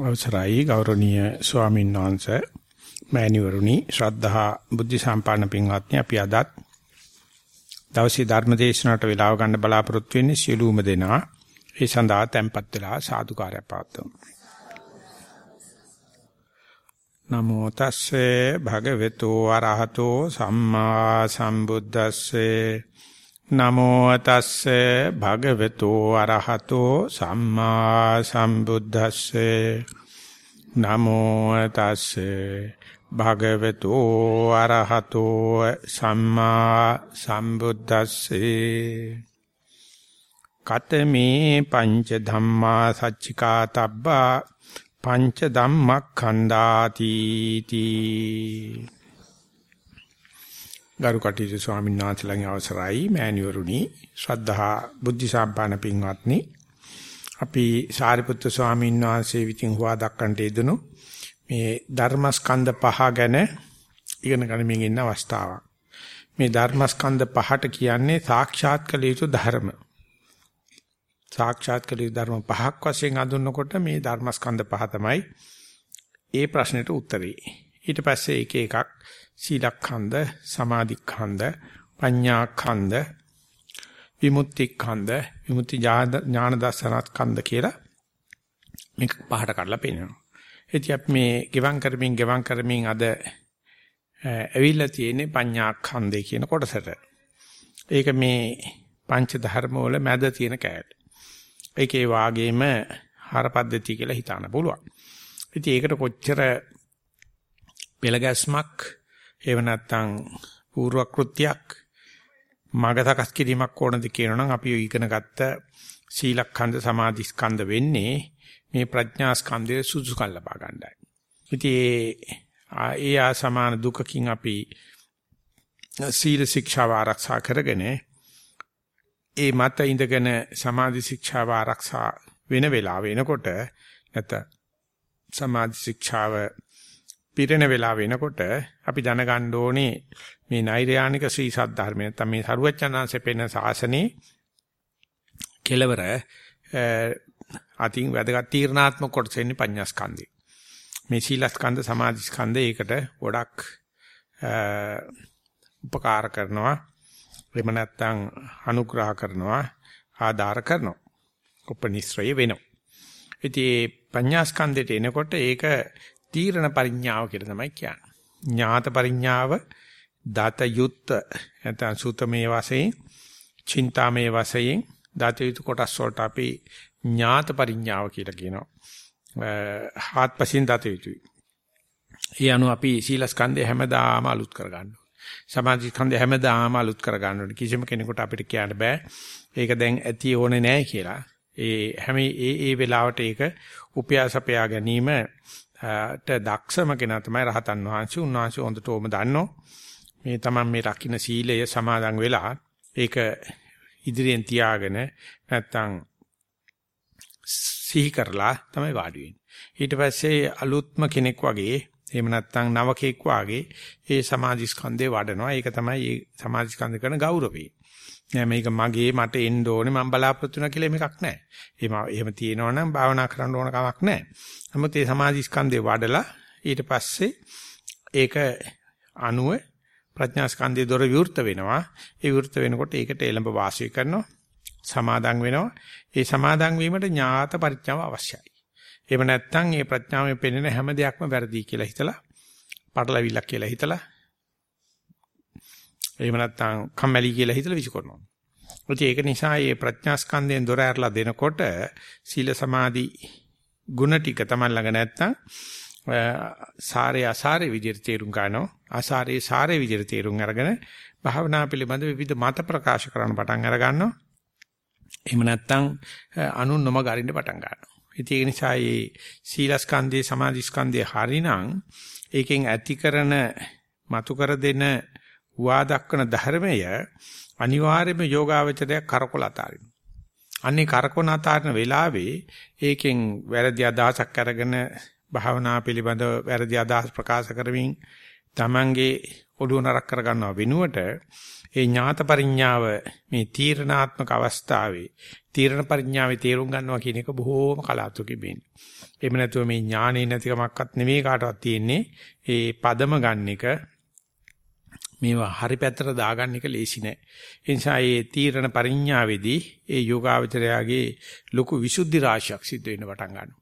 අවසරයි ගෞරවනීය ස්වාමීන් වහන්සේ මෑණිවරුනි ශ්‍රද්ධහා බුද්ධ සම්පන්න පින්වත්නි අපි අදත් දවසේ ධර්ම දේශනාවට වේලාව ගන්න බලාපොරොත්තු වෙන්නේ සියලුම දෙනා. ඒ සඳහා tempත් වෙලා සාදුකාරය පවත්වමු. නමෝ තස්සේ භගවතු වරහතෝ සම්මා සම්බුද්දස්සේ නමෝ තස්සේ භගවතු අරහතෝ සම්මා සම්බුද්දස්සේ. නමෝ තස්සේ භගවතු අරහතෝ සම්මා සම්බුද්දස්සේ. කතමේ පංච ධම්මා සච්චිකා තබ්බා පංච ධම්මක්ඛන්දාති තී. ගරු කටයුතු ස්වාමීන් වහන්සේලාගේ අවසරයි. මෑණිවරුනි ශ්‍රද්ධහා බුද්ධ සම්පන්න පින්වත්නි අපි සාරිපුත්‍ර ස්වාමීන් වහන්සේ විසින් හුවා දක්වන්නට යෙදුණු මේ ධර්මස්කන්ධ පහ ගැන ඉගෙන ගනිමින් ඉන්න අවස්ථාවක්. මේ ධර්මස්කන්ධ පහට කියන්නේ සාක්ෂාත් කළ යුතු ධර්ම. සාක්ෂාත් කළ යුතු ධර්ම පහක් වශයෙන් අඳුනනකොට මේ ධර්මස්කන්ධ පහ තමයි ඒ ප්‍රශ්නෙට උත්තරේ. ඊට පස්සේ එක එකක් සීලඛණ්ඩ, සමාධිඛණ්ඩ, පඤ්ඤාඛණ්ඩ, විමුක්තිඛණ්ඩ, විමුක්ති ඥාන දර්ශනඛණ්ඩ කියලා මේක පහට කඩලා පෙන්නනවා. ඉතින් අපි මේ ගෙවම් කරමින් ගෙවම් කරමින් අද ඇවිල්ලා තියෙන්නේ පඤ්ඤාඛණ්ඩේ කියන කොටසට. ඒක මේ පංච ධර්ම වල මැද තියෙන කෑල්ල. ඒකේ වාගේම හරපද්ධතිය කියලා හිතාන පුළුවන්. ඉතින් ඒකට කොච්චර පෙළගැස්මක් එහෙම නැත්නම් පූර්ව කෘත්‍යයක් මග සකස් කිරීමක් ඕනද කියනනම් අපි ඉගෙන ගත්ත සීලඛණ්ඩ සමාධිස්කන්ධ වෙන්නේ මේ ප්‍රඥා ස්කන්ධයේ සුසුකම් ලබා ගන්නයි. ඉතින් ඒ ආ සමාන දුකකින් අපි සීල ශික්ෂාව ආරක්ෂා කරගෙන ඒ මත ඉඳගෙන සමාධි ශික්ෂාව ආරක්ෂා වෙන වෙලාව වෙනකොට නැත්නම් සමාධි ශික්ෂාව පිරෙන වෙලාව වෙනකොට අපි දැනගන්න ඕනේ මේ නෛර්යානික ශ්‍රී සද්ධර්මය නැත්නම් මේ සරුවචනාංශේ පෙන්න ශාසනේ කෙලවර අතින් වැදගත් තීර්ණාත්මක කොටස ඉන්නේ පඤ්ඤාස්කන්ධය. මේ සීලස්කන්ධ සමාධිස්කන්ධ ඒකට ගොඩක් උපකාර කරනවා. එහෙම නැත්නම් අනුග්‍රහ කරනවා ආධාර කරනවා. උපනිශ්‍රය වෙනවා. ඉතින් පඤ්ඤාස්කන්ධයට එනකොට ඒක තීරණ පරිඥාව කියලා තමයි කියන්නේ. ඥාත පරිඥාව දත යුත්ත නැත්නම් සුතමේ වශයෙන්, චින්තාමේ වශයෙන් දත යුතු කොටස් වලට අපි ඥාත පරිඥාව කියලා කියනවා. හාත්පසින් දත යුතුයි. ඒ අනුව අපි සීලස්කන්ධය හැමදාම අලුත් කරගන්නවා. සමාධි ස්කන්ධය හැමදාම අලුත් කරගන්න ඕනේ. කිසිම කෙනෙකුට අපිට කියන්න බෑ. ඒක දැන් ඇති ඕනේ නෑ කියලා. ඒ හැම ඒ ඒ වෙලාවට ඒක උපයාසපයා ගැනීම ට දක්ෂම කෙනා තමයි රහතන් වහන්සේ. උන්වහන්සේ හොඳට ඕම දන්නෝ. මේ තමයි මේ රකින්න සීලය සමාදන් වෙලා ඒක ඉදිරියෙන් තියාගෙන නැත්තම් සිහි කරලා තමයි වාඩි වෙන්නේ. ඊට පස්සේ අලුත්ම කෙනෙක් වගේ එහෙම නැත්නම් නවකෙක් වාගේ ඒ සමාධි ස්කන්ධේ වඩනවා. ඒක තමයි මේ සමාධි ස්කන්ධ කරන ගෞරවය. නෑ මේක මගේ මට එන්න ඕනේ මම බලාපොරොත්තු වෙනවා කියලා මේකක් නෑ. එහෙම එහෙම තියෙනවා නම් භාවනා කරන්න ඕන කමක් නෑ. නමුත් මේ සමාධි ස්කන්ධේ වඩලා ඊට පස්සේ ඒක අනුව ප්‍රඥා ස්කන්ධයේ දොර විවෘත වෙනවා. ඒ විවෘත වෙනකොට ඒකට එළඹ වාසය කරනවා. සමාදන් වෙනවා. ඒ සමාදන් වීමට ඥාත පරිඥාව අවශ්‍යයි. එහෙම නැත්නම් මේ ප්‍රඥාවෙන් පෙන්වන හැම දෙයක්ම වැරදි කියලා හිතලා, පටලවිල්ලක් කියලා හිතලා එහෙම නැත්නම් කම්මැලි කියලා හිතලා විසිකරනවා. ඒක නිසා මේ ප්‍රඥා ස්කන්ධයෙන් දොර ඇරලා දෙනකොට සීල සමාධි ගුණ ටික තමයි ළඟ නැත්නම් සාරේ අසාරේ විදිහට තේරුම් ගන්නවා. අසාරේ සාරේ විදිහට තේරුම් අරගෙන භාවනා පිළිබඳ විවිධ මත ප්‍රකාශ කරන්න පටන් අර ගන්නවා. එහෙම නැත්නම් අනුන් නොම ගරින්න පටන් ගන්නවා. ඉතින් ඒ නිසා මේ සීලස්කන්ධේ සමාධිස්කන්ධේ හරිනම් ඒකෙන් ඇති කරන මතු කර දෙන හුවා දක්වන ධර්මය අනිවාර්යයෙන්ම යෝගාවචරය කරකොල අතාරින්න. අන්නේ කරකොන අතාරින වෙලාවේ ඒකෙන් වැරදි අදහසක් අරගෙන භාවනා පිළිබඳව වැරදි අදහස් ප්‍රකාශ කරමින් තමන්ගේ ඔළුව නරක් කරගන්නව වෙනුවට ඒ ඥාත පරිඥාව මේ තීරණාත්මක අවස්ථාවේ තීරණ පරිඥාවේ තේරුම් ගන්නවා කියන එක බොහෝම කලාතුරකින් වෙන්නේ. එහෙම නැතුව මේ ඥානෙ නැතිකමක්වත් නෙමෙයි කාටවත් තියෙන්නේ. ඒ පදම ගන්න එක මේවා හරි පැත්තට දාගන්න එක ලේසි නෑ. ඒ නිසා මේ තීරණ පරිඥාවේදී ඒ යෝගාවචරයාගේ ලොකු විසුද්ධි රාශියක් සිද්ධ වෙන්න පටන් ගන්නවා.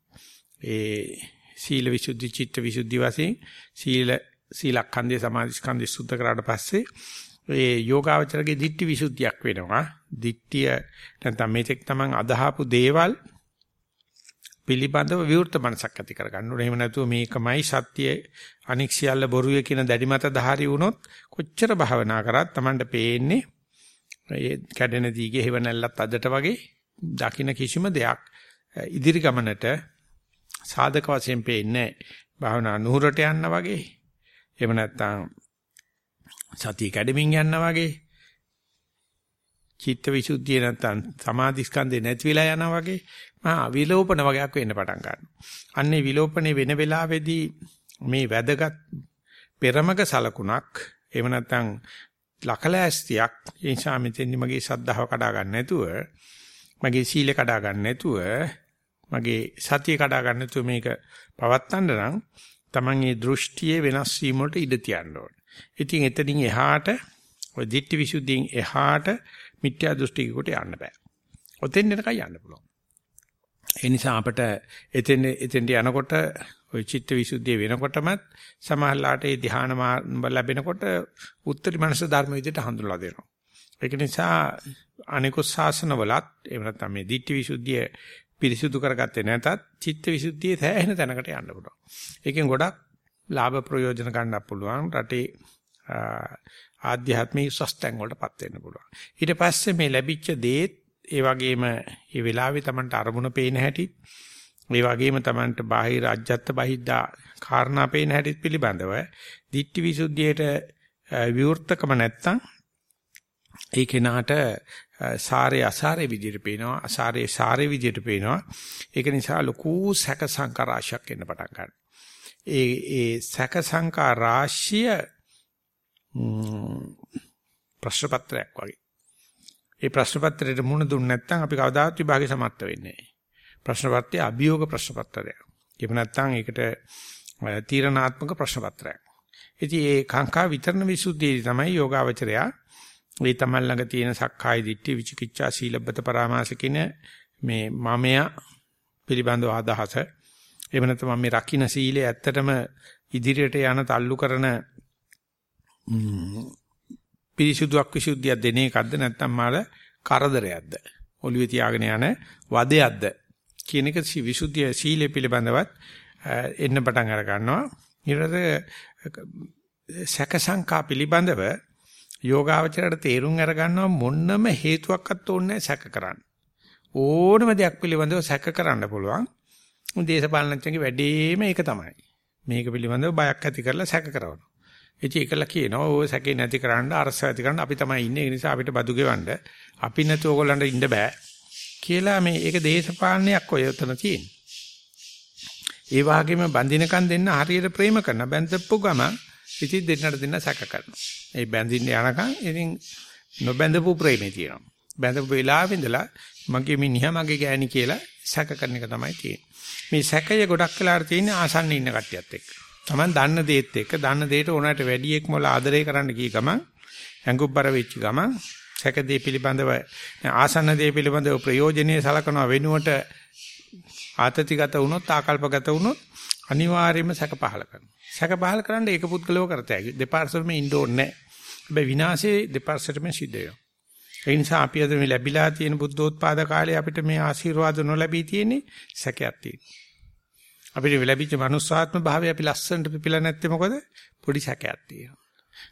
ඒ සීල විසුද්ධි, චිත්ත විසුද්ධි වශයෙන් සීල සීලඛන්දේ සමාධිස්කන්ධේ සුද්ධ කරාට පස්සේ ඒ යෝගාවචරගේ ditthi විසුද්ධියක් වෙනවා. ditthිය නැත්නම් මේක තමන් අදහපු දේවල් පිළිබඳව විවෘත මනසක් ඇති කරගන්න ඕනේ. එහෙම නැතුව මේකමයි සත්‍ය අනික් සියල්ල බොරුය කියන දැඩි මත ධාරි වුණොත් කොච්චර භාවනා කරත් Tamanට පේන්නේ ඒ කැඩෙන දීගේ හේව නැල්ලත් අදට වගේ දකින්න කිසිම දෙයක් ඉදිරි ගමනට සාධක වශයෙන් පේන්නේ භාවනා නුහුරට යන්න වගේ එහෙම නැත්නම් සතිය කැඩෙමින් යන්න වගේ චිත්ත විසුද්ධිය නැත්නම් සමාධි ස්කන්ධේ නැති වෙලා යනවා වගේ මහා විලෝපන වගේක් වෙන්න පටන් ගන්නවා. අන්නේ විලෝපනේ වෙන වෙලාවේදී මේ වැදගත් පෙරමග සලකුණක් එහෙම නැත්නම් ලකලෑස්තියක් ඒ නිසා මෙතෙන්දි මගේ ශ්‍රද්ධාව කඩා ගන්න නැතුව මගේ සීල කඩා ගන්න නැතුව මගේ සතිය කඩා ගන්න නැතුව මේක පවත්තන්න නම් Taman මේ දෘෂ්ටියේ වෙනස් වීම වලට ඉඩ තියන්න ඕනේ. ඉතින් එතනින් එහාට ඔය ditthi visuddhiyen එහාට මිත්‍යා දෘෂ්ටිකකට යන්න බෑ. ඔතෙන් එනකන් යන්න පුළුවන්. ඒ නිසා අපිට එතෙන් එතෙන්ට යනකොට ওই චිත්ත විසුද්ධිය වෙනකොටමත් සමහරලාට ඒ ධ්‍යාන ලැබෙනකොට උත්තරී මනස ධර්ම විදිහට හඳුනලා දෙනවා. ඒක නිසා අනිකුත් ශාසනවලත් එහෙම නැත්නම් මේ ditthi විසුද්ධිය පිරිසුදු කරගත්තේ නැතත් චිත්ත විසුද්ධියේ සෑහෙන තැනකට යන්න පුළුවන්. ඒකෙන් ගොඩක් ලාභ ප්‍රයෝජන ගන්නත් පුළුවන්. රටේ ආධ්‍යාත්මික සස්තැන් වලටපත් වෙන්න පුළුවන්. ඊට පස්සේ මේ ලැබිච්ච දේත් ඒ වගේම මේ වෙලාවේ Tamanට අරමුණ පේන හැටි ඒ වගේම Tamanට බාහිර අජ්ජත් බහිද්දා කාරණා පේන හැටි පිළිබඳව ditthi visuddhiyට විවෘතකම නැත්තම් ඒ කෙනාට සාරේ අසාරේ විදිහට පේනවා අසාරේ සාරේ විදිහට පේනවා ඒක නිසා ලොකු සැක සංකා රාශියක් එන්න පටන් ගන්නවා ඒ ඒ සැක සංකා රාශිය ප්‍රශ්න පත්‍රයක් වගේ. ඒ ප්‍රශ්න පත්‍රයට මුණ දුන්නේ නැත්නම් අපි කවදාවත් විභාගේ සමර්ථ වෙන්නේ නැහැ. ප්‍රශ්න පත්‍රය අභියෝග ප්‍රශ්න පත්‍රයක්. එහෙම නැත්නම් ඒකට තීරණාත්මක ප්‍රශ්න පත්‍රයක්. ඉතින් ඒ කාංකා විතරණ විසුද්ධියේදී තමයි යෝගාවචරයා මේ තමන් ළඟ තියෙන සක්කාය දිට්ඨි විචිකිච්ඡා සීලබ්බත පරාමාස කියන මේ මමයා පිළිබඳව අදහස එහෙම නැත්නම් මේ රකින්න සීලය ඇත්තටම ඉදිරියට යන තල්ලු කරන පිරිසුදුක් විසුද්ධියක් දෙන එකක්ද නැත්නම් මාළ කරදරයක්ද? ඔළුවේ තියාගෙන යන වදයක්ද? කියන එක විසුද්ධිය සීලය පිළිබඳවත් එන්න පටන් අර ගන්නවා. ඊට සැකසංකා පිළිබඳව යෝගාවචරයට තේරුම් අර ගන්නවා මොන්නම හේතුවක්වත් ඕනේ සැක කරන්න. ඕනම දෙයක් පිළිබඳව සැක කරන්න පුළුවන්. දේශපාලනඥයන්ගේ වැඩේම ඒක තමයි. මේක පිළිබඳව බයක් ඇති කරලා සැක කරනවා. ඉතින් ඒකලා කියනවා ඔය සැකේ නැති කරන්න අරස ඇති කරන්න අපි තමයි ඉන්නේ ඒ නිසා අපිට බදු ගෙවන්න අපි නැතුව ඕගොල්ලන්ට ඉන්න බෑ කියලා මේ ඒක දේශපාලනයක් ඔය උතන තියෙන්නේ. ඒ වගේම බඳිනකන් දෙන්න හරියට ප්‍රේම කරන බැඳපු ගම ඉතින් දෙන්නට දෙන්න සැක කරනවා. ඒ බැඳින්න යනකම් ඉතින් නොබැඳපු ප්‍රේමේ තියෙනවා. බැඳපු වෙලාවෙ ඉඳලා මගේ මිනිහා මගේ ගෑණි කියලා සැක කරන එක තමයි තියෙන්නේ. මේ සැකය ගොඩක් වෙලාවට තියෙන්නේ ආසන්න ඉන්න කට්ටියත් එක්ක. Taman දන්න දේත් එක්ක දන්න දේට ඕනෑමට වැඩි එක් මොල ආදරය කරන්න කී ගමන් ඇඟුබ්බර වෙච්ච ගමන් සැකදී පිළිබඳව ආසන්න දේ පිළිබඳව ප්‍රයෝජනෙයි සලකනවා වෙනුවට ආතතිගත වුණොත් ආකල්පගත වුණොත් අනිවාර්යයෙන්ම සැක පහල කරනවා. සැක පහල කරන්න ඒක පුද්ගලව කරතයි. දෙපාර්ශ්වෙම ඉන්න ඕනේ නැහැ. හැබැයි විනාශේ දෙපාර්ශ්වෙම සිද්ධ වෙනවා. ඒ නිසා අපි අද මේ ලැබිලා තියෙන බුද්ධෝත්පාද කාලේ අපිට මේ ආශිර්වාද නොලැබී තියෙන්නේ සැකයක් තියෙනවා. අපිට ලැබිච්ච මනුස්සාත්ම භාවය අපි ලස්සනට පිපිලා නැත්තේ මොකද? පොඩි සැකයක් තියෙනවා.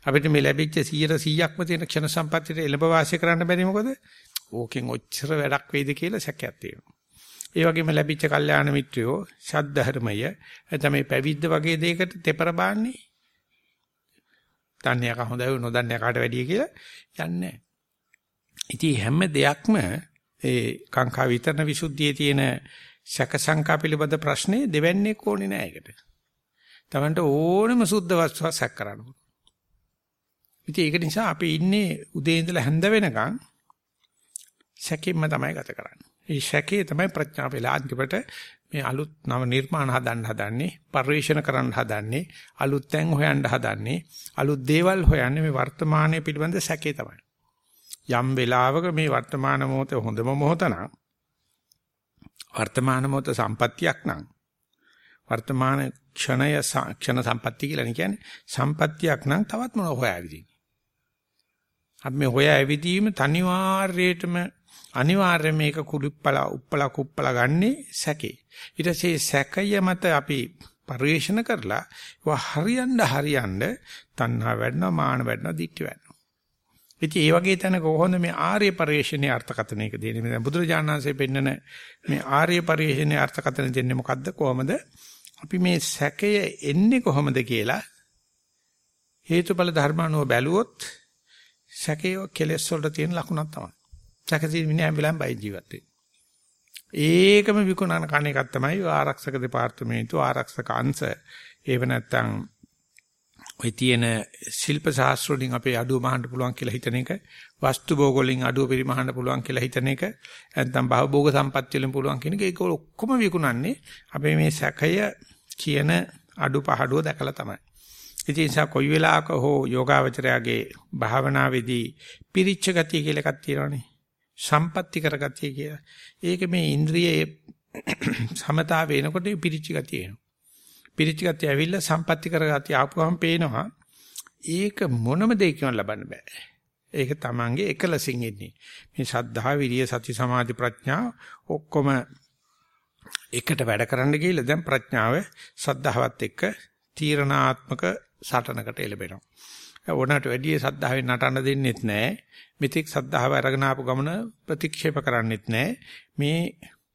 අපිට මේ ලැබිච්ච 100%ක්ම තියෙන ක්ෂණ සම්පත්තියට එළඹ වාසය කරන්න බැරි මොකද? ඕකෙන් ඔච්චර වැඩක් වෙයිද කියලා සැකයක් තියෙනවා. ඒ වගේම ලැබිච්ච කල්යාණ මිත්‍රයෝ ශාද්ධර්මය එතම මේ පැවිද්ද වගේ දෙයකට තෙපර බාන්නේ. තන්නේ යක හොඳයි නොදන්නේ කාට වැඩිය කියලා යන්නේ ඉතින් හැම දෙයක්ම ඒ කාංකා විතරන විසුද්ධියේ තියෙන සැක සංකා පිළිබඳ ප්‍රශ්නේ දෙවන්නේ කොනේ නෑ ඒකට. Tamanට ඕනෙම සුද්ධ වස්තුවක් සැක කරන්න පුළුවන්. ඉතින් ඒක නිසා අපි ඉන්නේ උදේ ඉඳලා හැන්ද වෙනකන් සැකෙන්න තමයි ගත කරන්නේ. ඒ සැකේ තමයි ප්‍රඥාව වෙලා අන්තිමට මේ අලුත් නව නිර්මාණ හදන්න හදන්නේ, පරිශන කරන්න හදන්නේ, අලුත් තැන් හොයන්න හදන්නේ, අලුත් දේවල් හොයන්නේ මේ වර්තමානයේ පිළිබඳ සැකේ තමයි. යම් වෙලාවක මේ වර්තමාන මොහොතේ හොඳම මොහොත නම් වර්තමාන මොහොත සම්පත්තියක් නම් වර්තමාන ක්ෂණය ක්ෂණ සම්පත්තිය කියලා කියන්නේ සම්පත්තියක් නම් තවත් මොන හොයාවිදින්. අපි මේ හොයා ඇවිදීම තනිවාර්යයෙන්ම අනිවාර්යයෙන් මේක කුලිප්පල උප්පල කුප්පල ගන්නේ සැකේ. ඊට පස්සේ සැකය මත අපි පරිවේෂණ කරලා ඒවා හරියන්න හරියන්න තණ්හා වැඩනවා මාන වැඩනවා දික්ටි වැඩනවා. ඉතින් ඒ වගේ තැනක කොහොමද මේ ආර්ය පරිවේෂණයේ අර්ථකථනයක දෙන්නේ? මේ බුදුරජාණන් වහන්සේ පෙන්නන මේ ආර්ය පරිවේෂණයේ අර්ථකථන දෙන්නේ මොකද්ද? කොහොමද? අපි මේ සැකය එන්නේ කොහොමද කියලා හේතුඵල ධර්මානුව බැලුවොත් සැකය කෙලෙස් වලට තියෙන ලකුණක් තමයි. සැකසීම ඉන්නේ හැම වෙලාවෙම බයි ජීවත් වෙන්නේ. ඒකම විකුණන කණ එකක් තමයි ආරක්ෂක දෙපාර්තමේන්තුව ආරක්ෂක අංශ ඒව නැත්තම් ඔය තියෙන ශිල්ප ශාස්ත්‍ර වලින් අපේ අඩුව මහන්න පුළුවන් කියලා හිතන එක වස්තු භෝග වලින් අඩුව පරිමහන්න පුළුවන් කියලා හිතන එක නැත්තම් භවභෝග සම්පත්‍ය වලින් පුළුවන් කියන එක ඒක ඔක්කොම විකුණන්නේ අපේ මේ සැකය කියන අඩුපහඩුව දැකලා තමයි. ඉතින් සා කොයි වෙලාවක හෝ යෝගාවචරයාගේ භාවනාවේදී පිරිච්ච ගතිය කියලා එකක් තියෙනවානේ. සම්පatti කරගතිය කියලා. ඒක මේ ඉන්ද්‍රියේ සමතාව වෙනකොට පිරිච්ච ගතිය එනවා. පිරිච්ච ගතිය ඇවිල්ලා සම්පatti කරගතිය ආපුවම පේනවා. ඒක මොනම දෙයකින් ලබන්න බෑ. ඒක තමන්ගේ එකලසින් එන්නේ. මේ ශද්ධා, විරිය, සති, සමාධි, ප්‍රඥා ඔක්කොම එකට වැඩ කරන්න ගිහලා දැන් ප්‍රඥාව සද්ධාවත් එක්ක තීරණාත්මක සටනකට එළඹෙනවා. ඕනකට වැඩි සද්ධාවෙන් නටන්න දෙන්නෙත් නැහැ. මෙතෙක් සද්ධාව අරගෙන ආපු ගමන ප්‍රතික්ෂේප කරන්නෙත් නැහැ. මේ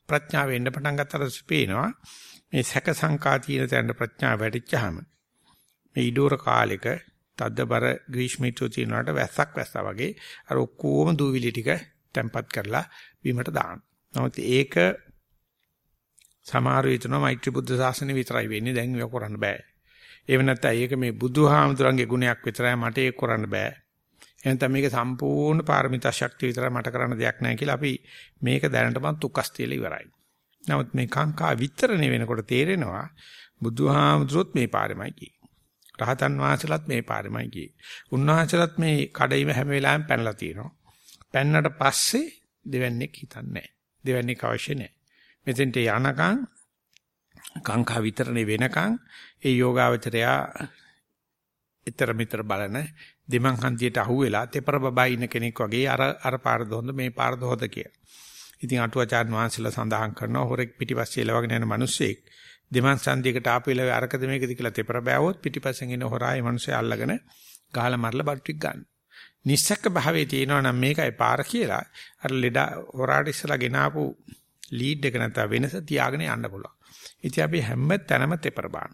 ප්‍රඥාව එන්න පටන් ගත්තට පේනවා මේ සැක සංකා තියෙන තැන ප්‍රඥාව වැඩිච්චාම මේ ඉඩෝර කාලෙක තද්දබර ග්‍රීෂ්ම ඍතුව තියෙනවට වැස්සක් වැස්සා වගේ අර ඔක්කොම දූවිලි ටික තැම්පත් කරලා බිමට දාන්න. නමුත් ඒක සමහර විටනම මෛත්‍රී බුද්ධ ශාසනය විතරයි වෙන්නේ දැන් ඒක කරන්න බෑ. ඒව නැත්නම් ඒක මේ බුදුහාමුදුරන්ගේ ගුණයක් විතරයි මට ඒක කරන්න බෑ. එහෙනම් මේක සම්පූර්ණ පාරමිතා ශක්තිය විතරයි මට කරන්න දෙයක් නැහැ කියලා අපි මේක දැනටමත් උකස් තියලා ඉවරයි. නමුත් මේ කාංකා විතරනේ වෙනකොට තේරෙනවා බුදුහාමුදුරුවොත් මේ පාරෙමයි ගියේ. රහතන් වහන්සේලාත් මේ පාරෙමයි ගියේ. උන්වහන්සේලාත් මේ කඩයිම හැම වෙලාවෙම පැනලා තියෙනවා. පැන්නට පස්සේ දෙවන්නේක් හිතන්නේ නැහැ. දෙවන්නේක් අවශ්‍ය නැහැ. මෙතෙන්ට යනකම් කාංකා විතරනේ වෙනකම් ඒ යෝගාවචරයා ඊතර මිතර බලන දෙමන් හන්දියට අහුවෙලා තෙපර බබා ඉන්න කෙනෙක් වගේ අර අර පාරද හොඳ මේ පාරද හොඳ කියලා. ඉතින් අටුවාචාර්ය වහන්සේලා සඳහන් කරනවා හොරෙක් පිටිපස්සේ එලවගෙන යන මිනිස්සෙක් දෙමන් සංදියකට ආපු වෙලාවේ අරකද මේකද කියලා තෙපර බෑවොත් පිටිපස්සෙන් එන හොරායි මිනිස්සු අල්ලගෙන ගහලා මරලා බල්ටික් ගන්න. නිස්සක්ක භාවයේ තියෙනවා නම් මේකයි පාර කියලා අර ලෙඩ හොරාට ඉස්සලා ගෙනාපු ලීඩ් එක නැත්නම් වෙනස තියාගෙන යන්න පුළුවන්. ඉතින් අපි හැම තැනම තෙපර බාන.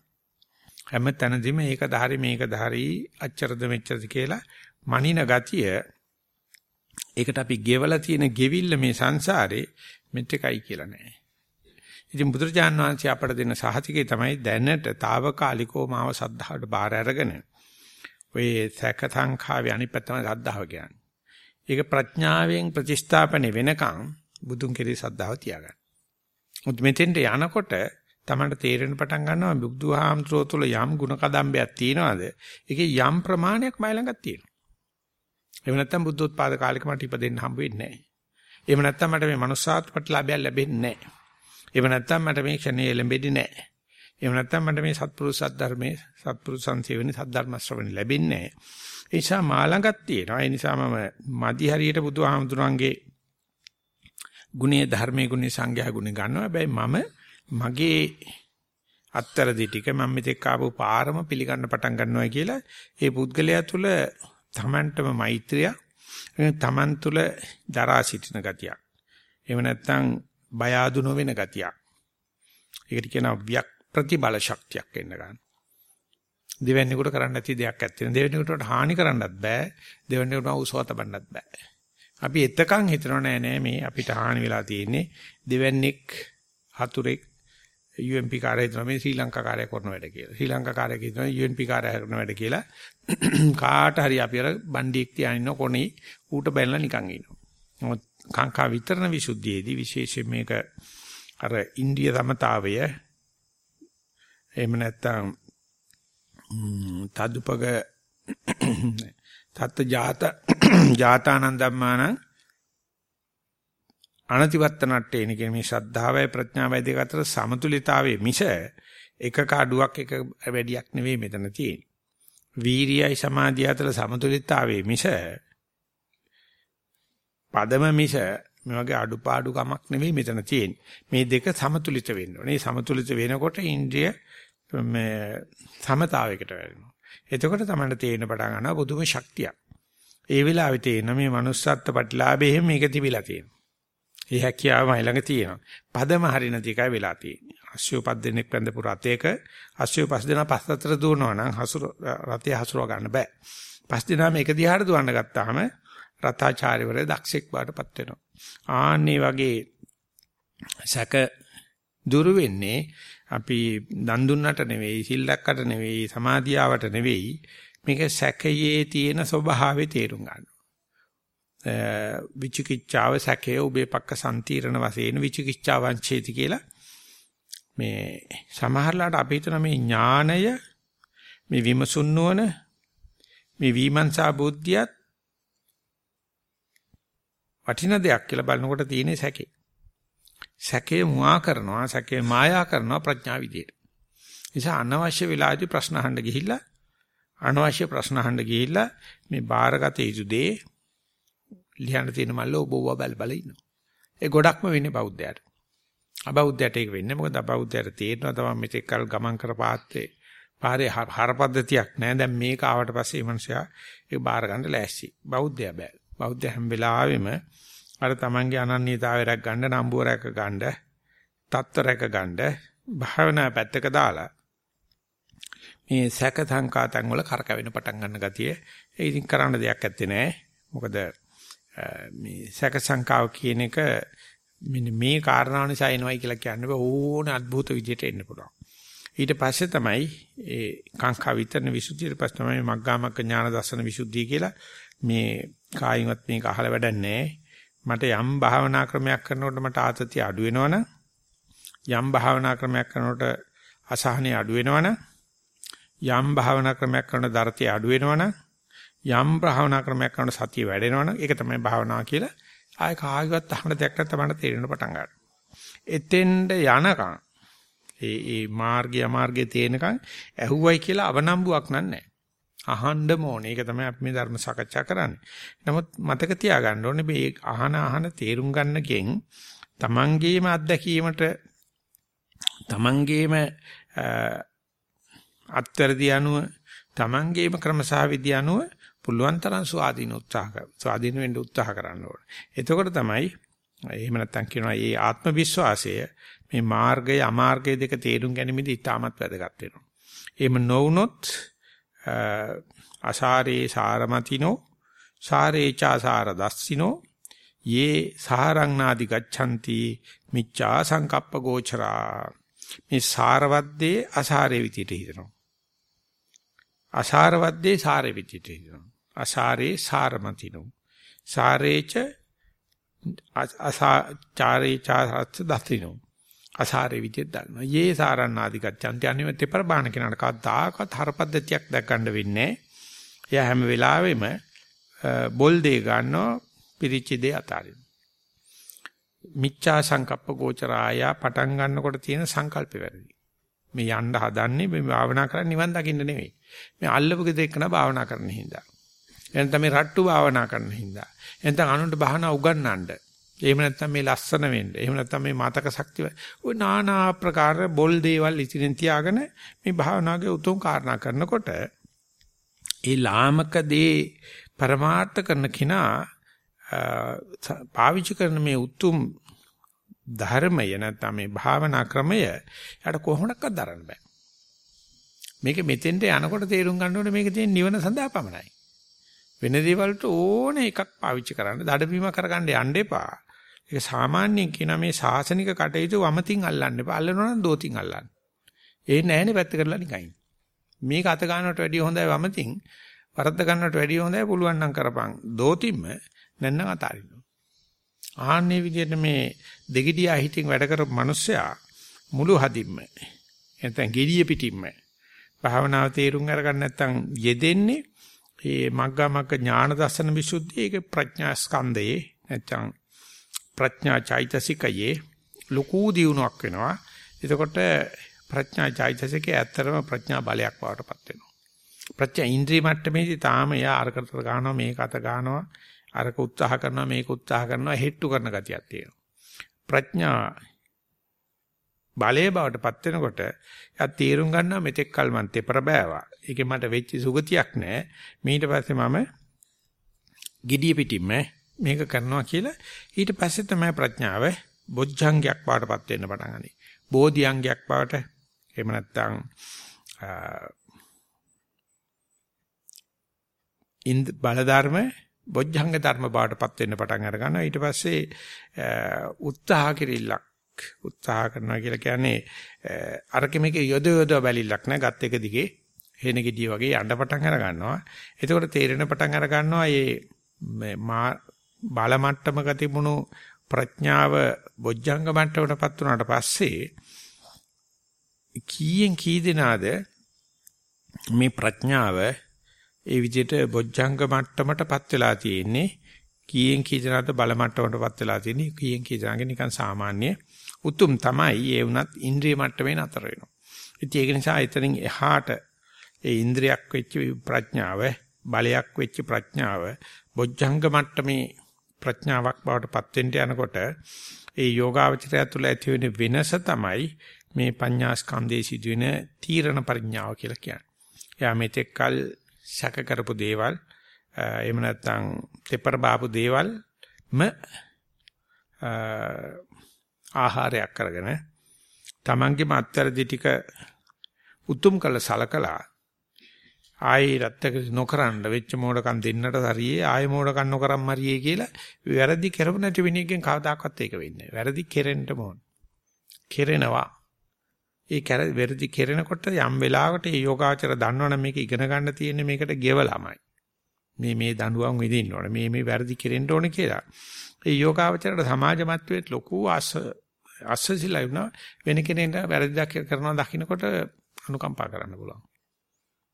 හැම තැනදීම මේක ධාරි මේක ධාරි අච්චරද මෙච්චරද කියලා මනින ගතිය ඒකට අපි ගෙවලා තියෙන ගෙවිල්ල මේ සංසාරේ මෙච්චකයි කියලා නෑ. ඉතින් බුදුරජාන් වහන්සේ අපට දෙන සහතිකේ තමයි දැනට తాවකාලිකව මාව සද්ධාවට බාර අරගෙන ඔය සැක සංඛාවේ අනිපැත්තම සද්ධාව කියන්නේ. ඒක ප්‍රඥාවෙන් ප්‍රතිස්ථාපනය වෙනකන් බුදුන් කෙරේ සද්ධාව තියාගන්න. මුත් මෙතෙන්ට යනකොට තමන්ට තේරෙන පටන් ගන්නවා බුදුහාමතුරු තුළ යම් ಗುಣ කදම්බයක් තියනවාද? ඒකේ යම් ප්‍රමාණයක් මයි ළඟක් තියෙනවා. එහෙම නැත්නම් බුද්ධෝත්පාද කාලෙක මට ඉපදෙන්න හම්බ වෙන්නේ නැහැ. එහෙම නැත්නම් මට මේ මනුස්සාත් ප්‍රතිලාභයක් ලැබෙන්නේ නැහැ. එහෙම නැත්නම් මට මේ ක්ෂණේ ලැබෙන්නේ නැහැ. එහෙම නැත්නම් මට මේ සත්පුරුෂ සද්ධර්මයේ සත්පුරුෂ සංසේවනේ සද්ධර්ම ශ්‍රවණේ ලැබෙන්නේ නැහැ. ඒ නිසා මා ළඟක් තියෙනවා. ඒ නිසා මම මදි හරියට බුදුහාමුදුරන්ගේ ගුණයේ ධර්මයේ ගුණයේ සංඝයා ගුණ ගන්නවා. හැබැයි මම මගේ අත්තරදි ටික මම මෙතෙක් ආපු පාරම පිළිගන්න පටන් ගන්නවා කියලා ඒ පුද්ගලයා තුල තමන්ටම මෛත්‍රිය තමන් තුල දරා සිටින ගතියක්. එහෙම නැත්නම් බය ආදු නොවන ගතියක්. ඒකට කියනවා වියක් ප්‍රතිබල ශක්තියක් එන්න ගන්න. දෙවැන්නේකට කරන්න නැති දෙයක් ඇත්තේ. දෙවැන්නේකට හානි කරන්නත් බෑ. දෙවැන්නේකට උසවත බන්නත් බෑ. අපි එතකන් හිතනව නෑ නෑ මේ අපිට හානි වෙලා තියෙන්නේ දෙවැන්නේක් හතුරෙක් UMP කාර්යය හිතනවා මේ ශ්‍රී ලංකා කාර්යය කරන වැඩ කියලා. ශ්‍රී ලංකා කාර්යය හිතනවා UNP කාර්යය කරන වැඩ කියලා. කාට හරි අපි අර බණ්ඩියෙක් තියාගෙන ඉන්න කොනේ ඌට බැලලා නිකන් ඉන්නවා. මොකද කාංකා විතරන විසුද්ධියේදී විශේෂයෙන් මේක අර ඉන්දිය සමතාවය එහෙම නැත්නම් තදුපග තත් ජාත ජාතානන් ධම්මාන අනතිවත්තනට්ටේන කියන මේ ශ්‍රද්ධාවයි ප්‍රඥාවයි දෙක අතර සමතුලිතතාවයේ මිස එක කාඩුවක් එක වැඩියක් නෙවෙයි මෙතන තියෙන්නේ. වීරියයි සමාධිය අතර සමතුලිතතාවයේ මිස පදම මිස මේ වගේ අඩුපාඩු කමක් නෙවෙයි මෙතන තියෙන්නේ. මේ දෙක සමතුලිත වෙන්න ඕනේ. සමතුලිත වෙනකොට ඉන්ද්‍රිය මේ සමතාවයකට වැටෙනවා. එතකොට තමයි තේරෙන පටන් ගන්නවා බුදුම ශක්තිය. ඒ වෙලාවේ තේරෙන මේ manussත්ත්ව ප්‍රතිලාභයෙන් මේක තිබිලා තියෙනවා. ඒ හැකියාව මයි ළඟ තියෙනවා. පදම හරින තිකයි වෙලා තියෙන්නේ. අශ්වය පස් දෙනෙක් වැඳපු රතයක අශ්වය පස් දෙනා පස් අතර දුවනවා නම් හසුර රතය හසුරව ගන්න බෑ. පස් දෙනාම එක දිහාට දුවන්න ගත්තාම රතාචාර්යවරය දක්ෂෙක් බාටපත් වෙනවා. ආන්නේ වගේ සැක දුරු වෙන්නේ අපි දන් දුන්නට නෙවෙයි, සිල් දැක්කට නෙවෙයි, සමාධියාවට නෙවෙයි මේක සැකයේ තියෙන ස්වභාවය තේරුම් ගන්න. විචිකිච්ඡාව සැකය උබේ පක්ක සම්තිරණ වශයෙන් විචිකිච්ඡා වංචේති කියලා මේ සමහරලාට අපි හිතන මේ ඥාණය මේ විමසුන් නොවන මේ විමර්ශා බුද්ධියත් වටින දෙයක් කියලා බලනකොට තියෙන සැකේ. සැකේ මුවා කරනවා, සැකේ මායා කරනවා ප්‍රඥා විදියට. නිසා අනවශ්‍ය වෙලාදී ප්‍රශ්න අහන්න ගිහිල්ලා අනවශ්‍ය ප්‍රශ්න අහන්න ගිහිල්ලා මේ බාරගත යුතු දේ ලියන්න තියෙන මල්ල ඔබ ඔබ බල බල ඉන්නවා. ඒ ගොඩක්ම වෙන්නේ බෞද්ධයාට. අබෞද්ධයට ඒක වෙන්නේ මොකද අබෞද්ධයට තේරෙනවා තමයි මෙතෙක් කල් ගමන් කර පාත්තේ පාරේ හරපද්ධතියක් නැහැ. දැන් මේක ආවට පස්සේ මේ මනුස්සයා ඒක බාර ගන්න ලෑස්ති. බෞද්ධයා බෑ. බෞද්ධ හැම වෙලාවෙම අර තමන්ගේ අනන්‍යතාවය රැක ගන්න නම්බුව රැක ගන්න තත්ත්ව රැක ගන්න භාවනා පැත්තක දාලා මේ සැක සංකාතන් වල කරකවෙන පටන් ගන්න ගතිය ඒ ඉතින් කරන්න දෙයක් ඇත්තේ නැහැ මොකද මේ සැක සංකාව කියන එක මෙන්න මේ කාරණාව නිසා එනවයි කියලා කියන්නේ ඕන අద్భుත විදියට එන්න පුළුවන්. ඊට පස්සේ තමයි ඒ කාංකා විතරන විසුද්ධියට පස්සේ තමයි මග්ගාමග්ග ඥාන දර්ශන විසුද්ධිය කියලා මේ කායින්වත් මේක අහලා වැඩක් නැහැ. මට යම් භාවනා ක්‍රමයක් කරනකොට මට ආතතිය අඩු වෙනවනම් යම් භාවනා ක්‍රමයක් කරනකොට අසහනෙ අඩු වෙනවනම් යම් භාවනා ක්‍රමයක් කරන දරතිය අඩු වෙනවනම් යම් භාවනා ක්‍රමයක් කරන සතිය වැඩෙනවනම් ඒක තමයි භාවනාව කියලා ආය කාගවත් අහන දෙයක් නැත්නම් තේරෙන්න පටන් ගන්නවා. එතෙන්ද යනකම් ඒ ඒ මාර්ගය අමාර්ගයේ තේනකම් ඇහුවයි කියලා අවනම්බුවක් නෑ. අහන්න ඕනේ. ඒක තමයි අපි මේ ධර්ම සාකච්ඡා කරන්නේ. නමුත් මතක තියාගන්න ඕනේ මේ අහන අහන තේරුම් ගන්නකෙන් තමන්ගේම අත්දැකීමට තමන්ගේම අත්වැරදි අනුව තමන්ගේම ක්‍රමසහවිදි අනුව පුළුවන් තරම් ස්වාධීන උත්සාහ කර ස්වාධීන වෙන්න උත්සාහ කරන්න ඕනේ. එතකොට තමයි එහෙම නැත්නම් කියනවා මේ ආත්ම විශ්වාසය මේ මාර්ගය අමාර්ගය දෙක තේරුම් ගැනීමේදී ඉතාමත් වැදගත් වෙනවා. එහෙම නොවුනොත් අසාරේ සාරමතිනෝ සාරේචාසාර දස්සිනෝ යේ සාරංනාදි ගච්ඡanti මිච්ඡා සංකප්ප ගෝචරා මේ සාරවද්දේ අසාරේ විදියට හිතනවා අසාරවද්දේ සාරේ විදියට හිතනවා අසාරේ සාරමතිනෝ සාරේච අසාචාරේචාසත් දස්සිනෝ අසාරේ විදියට දන්නවා. යේ සාරණාදි ගච්ඡanti අනිවත් තෙපර බාන කෙනාට කවදාකවත් හරපද්ධතියක් දැක් ගන්න වෙන්නේ එයා හැම වෙලාවෙම බොල් දෙය ගන්නවා පිරිච්ච දෙය අතාරින්න. මිච්ඡා සංකප්ප ගෝචරාය පටන් ගන්නකොට තියෙන සංකල්ප වැරදි. මේ යන්න හදන්නේ මේ භාවනා කරන්නේ නිවන් දකින්න නෙවෙයි. මේ අල්ලපු ගෙදෙක න භාවනා කරන්න හින්දා. එනතම මේ රට්ටු භාවනා කරන හින්දා. එනතම අනුන්ට භාවනා උගන්වන්න. එහෙම නැත්නම් මේ ලස්සන වෙන්න. එහෙම නැත්නම් මේ මාතක ශක්තිය. ওই নানা ආකාර බොල් දේවල් ඉතිරින් තියාගෙන මේ භාවනාවේ උතුම් කාරණා කරනකොට ඒ ලාමක දේ પરමාර්ථ කරන කිනා පාවිච්චි කරන මේ උතුම් ධර්මය නැත්නම් මේ භාවනා ක්‍රමය යට කොහොමඩක්වත් දරන්න බෑ. මේක මෙතෙන්ට යනකොට තේරුම් ගන්න ඕනේ මේක තියෙන නිවන සඳහා පමණයි. වෙන දේවල්ට ඕන එකක් පාවිච්චි කරන්න දඩබීම කරගන්න යන්න එපා. ඒක සාමාන්‍යයෙන් කියන මේ සාසනික කටයුතු වමතින් අල්ලන්න එපා. අල්ලනවා නම් දෝතින් අල්ලන්න. ඒ නෑනේ පැත්ත කරලා නිකන්. මේක අත ගන්නවට වැඩිය හොඳයි වමතින්. වරද්ද ගන්නවට වැඩිය හොඳයි පුළුවන් නම් කරපන්. දෝතින්ම නැත්නම් අතාරින්න. ආන්නේ විදිහට මේ දෙගිඩියා හිතින් වැඩ කරපු මිනිස්සයා මුළු හදින්ම නැත්නම් gediya පිටින්ම භාවනාව තේරුම් අරගන්න නැත්නම් යෙදෙන්නේ මේ මග්ගා මග්ග ඥාන දර්ශන විසුද්ධිය ඒක ප්‍රඥා ස්කන්ධයේ නැත්නම් ප්‍රඥා චෛතසිකයේ ලකු දියුණුවක් වෙනවා. එතකොට ප්‍රඥා චෛතසිකයේ ඇත්තරම ප්‍රඥා බලයක් බවටපත් වෙනවා. ප්‍රඥා ඉන්ද්‍රිය මට්ටමේදී තාම යා අරකට ගන්නවා මේක අත ගන්නවා අරක උත්සාහ කරනවා මේක උත්සාහ කරනවා හෙට්ටු කරන ගතියක් තියෙනවා. ප්‍රඥා බලයේ බවටපත් වෙනකොට යා තීරුම් ගන්නවා මෙතෙක් කල මන් තෙපර බෑවා. ඒකේ මට වෙච්ච සුගතියක් නැහැ. ඊට පස්සේ මම gediya pitimම මේක කරනවා කියලා ඊට පස්සේ තමයි ප්‍රඥාව බොජ්ජංගයක් බවටපත් වෙන්න පටන් ගන්නේ. බෝධිඅංගයක් බවට එහෙම නැත්නම් ඉන්ද බලධර්ම බොජ්ජංග ධර්ම බවටපත් වෙන්න පටන් අර ගන්නවා. ඊට පස්සේ උත්සාහ කිරිල්ලක් උත්සාහ කරනවා කියලා කියන්නේ අරක මේක යොද යොද බැලිල්ලක් නෑ. ගත් එක දිගේ හේන ගෙඩිය වගේ යන්න පටන් අර ගන්නවා. එතකොට තේරෙන පටන් අර ගන්නවා මේ මා බල මට්ටමක තිබුණු ප්‍රඥාව බොජ්ජංග මට්ටමටපත් වුණාට පස්සේ කීයෙන් කී දෙනාද මේ ප්‍රඥාව ඒ විදිහට බොජ්ජංග මට්ටමටපත් වෙලා තියෙන්නේ කීයෙන් කී දෙනාද බල මට්ටමටපත් වෙලා තියෙන්නේ කීයෙන් කී දෙනාගේ නිකන් සාමාන්‍ය උතුම් තමයි ඒ වුණත් ඉන්ද්‍රිය මට්ටමේ නතර වෙනවා ඉතින් ඒක නිසා එතනින් එහාට ඒ ඉන්ද්‍රියක් වෙච්ච ප්‍රඥාව බලයක් වෙච්ච ප්‍රඥාව බොජ්ජංග මට්ටමේ ප්‍රඥාවක් බවට පත් වෙන්න යනකොට ඒ යෝගාවචරය තුළ ඇති වෙන වෙනස තමයි මේ පඤ්ඤා ස්කන්ධයේ සිදුවෙන තීරණ පරිඥාව කියලා කියන්නේ. එයා මෙතෙක්කල් සැක කරපු දේවල් එහෙම නැත්නම් තෙපර බාපු දේවල්ම ආහාරයක් කරගෙන තමන්ගේ මත්තරදි ටික උතුම් කළ සලකලා ආයේ රත්තක නොකරන්න වෙච්ච මෝඩකම් දෙන්නට හරියේ ආයේ මෝඩකම් නොකරම් මරියේ කියලා වැරදි කරපු නැති වෙන එකෙන් කවදාකවත් ඒක වෙන්නේ නැහැ. වැරදි කෙරෙන්න ඕන. කෙරෙනවා. ඒ කර වැරදි කෙරෙනකොට යම් වෙලාවකට මේ යෝගාචර දන්නවනම් මේක ඉගෙන ගන්න තියෙන්නේ මේකට ගෙවලාමයි. මේ මේ දඬුවම් විදින්න ඕන. මේ මේ වැරදි කෙරෙන්න ඕන කියලා. ඒ යෝගාචරයට සමාජ මත්වේත් ලොකු ආස අස්සසිලා වුණා වෙන කෙනෙක්ට වැරදි කරනවා දකින්නකොට අනුකම්පා කරන්න පුළුවන්.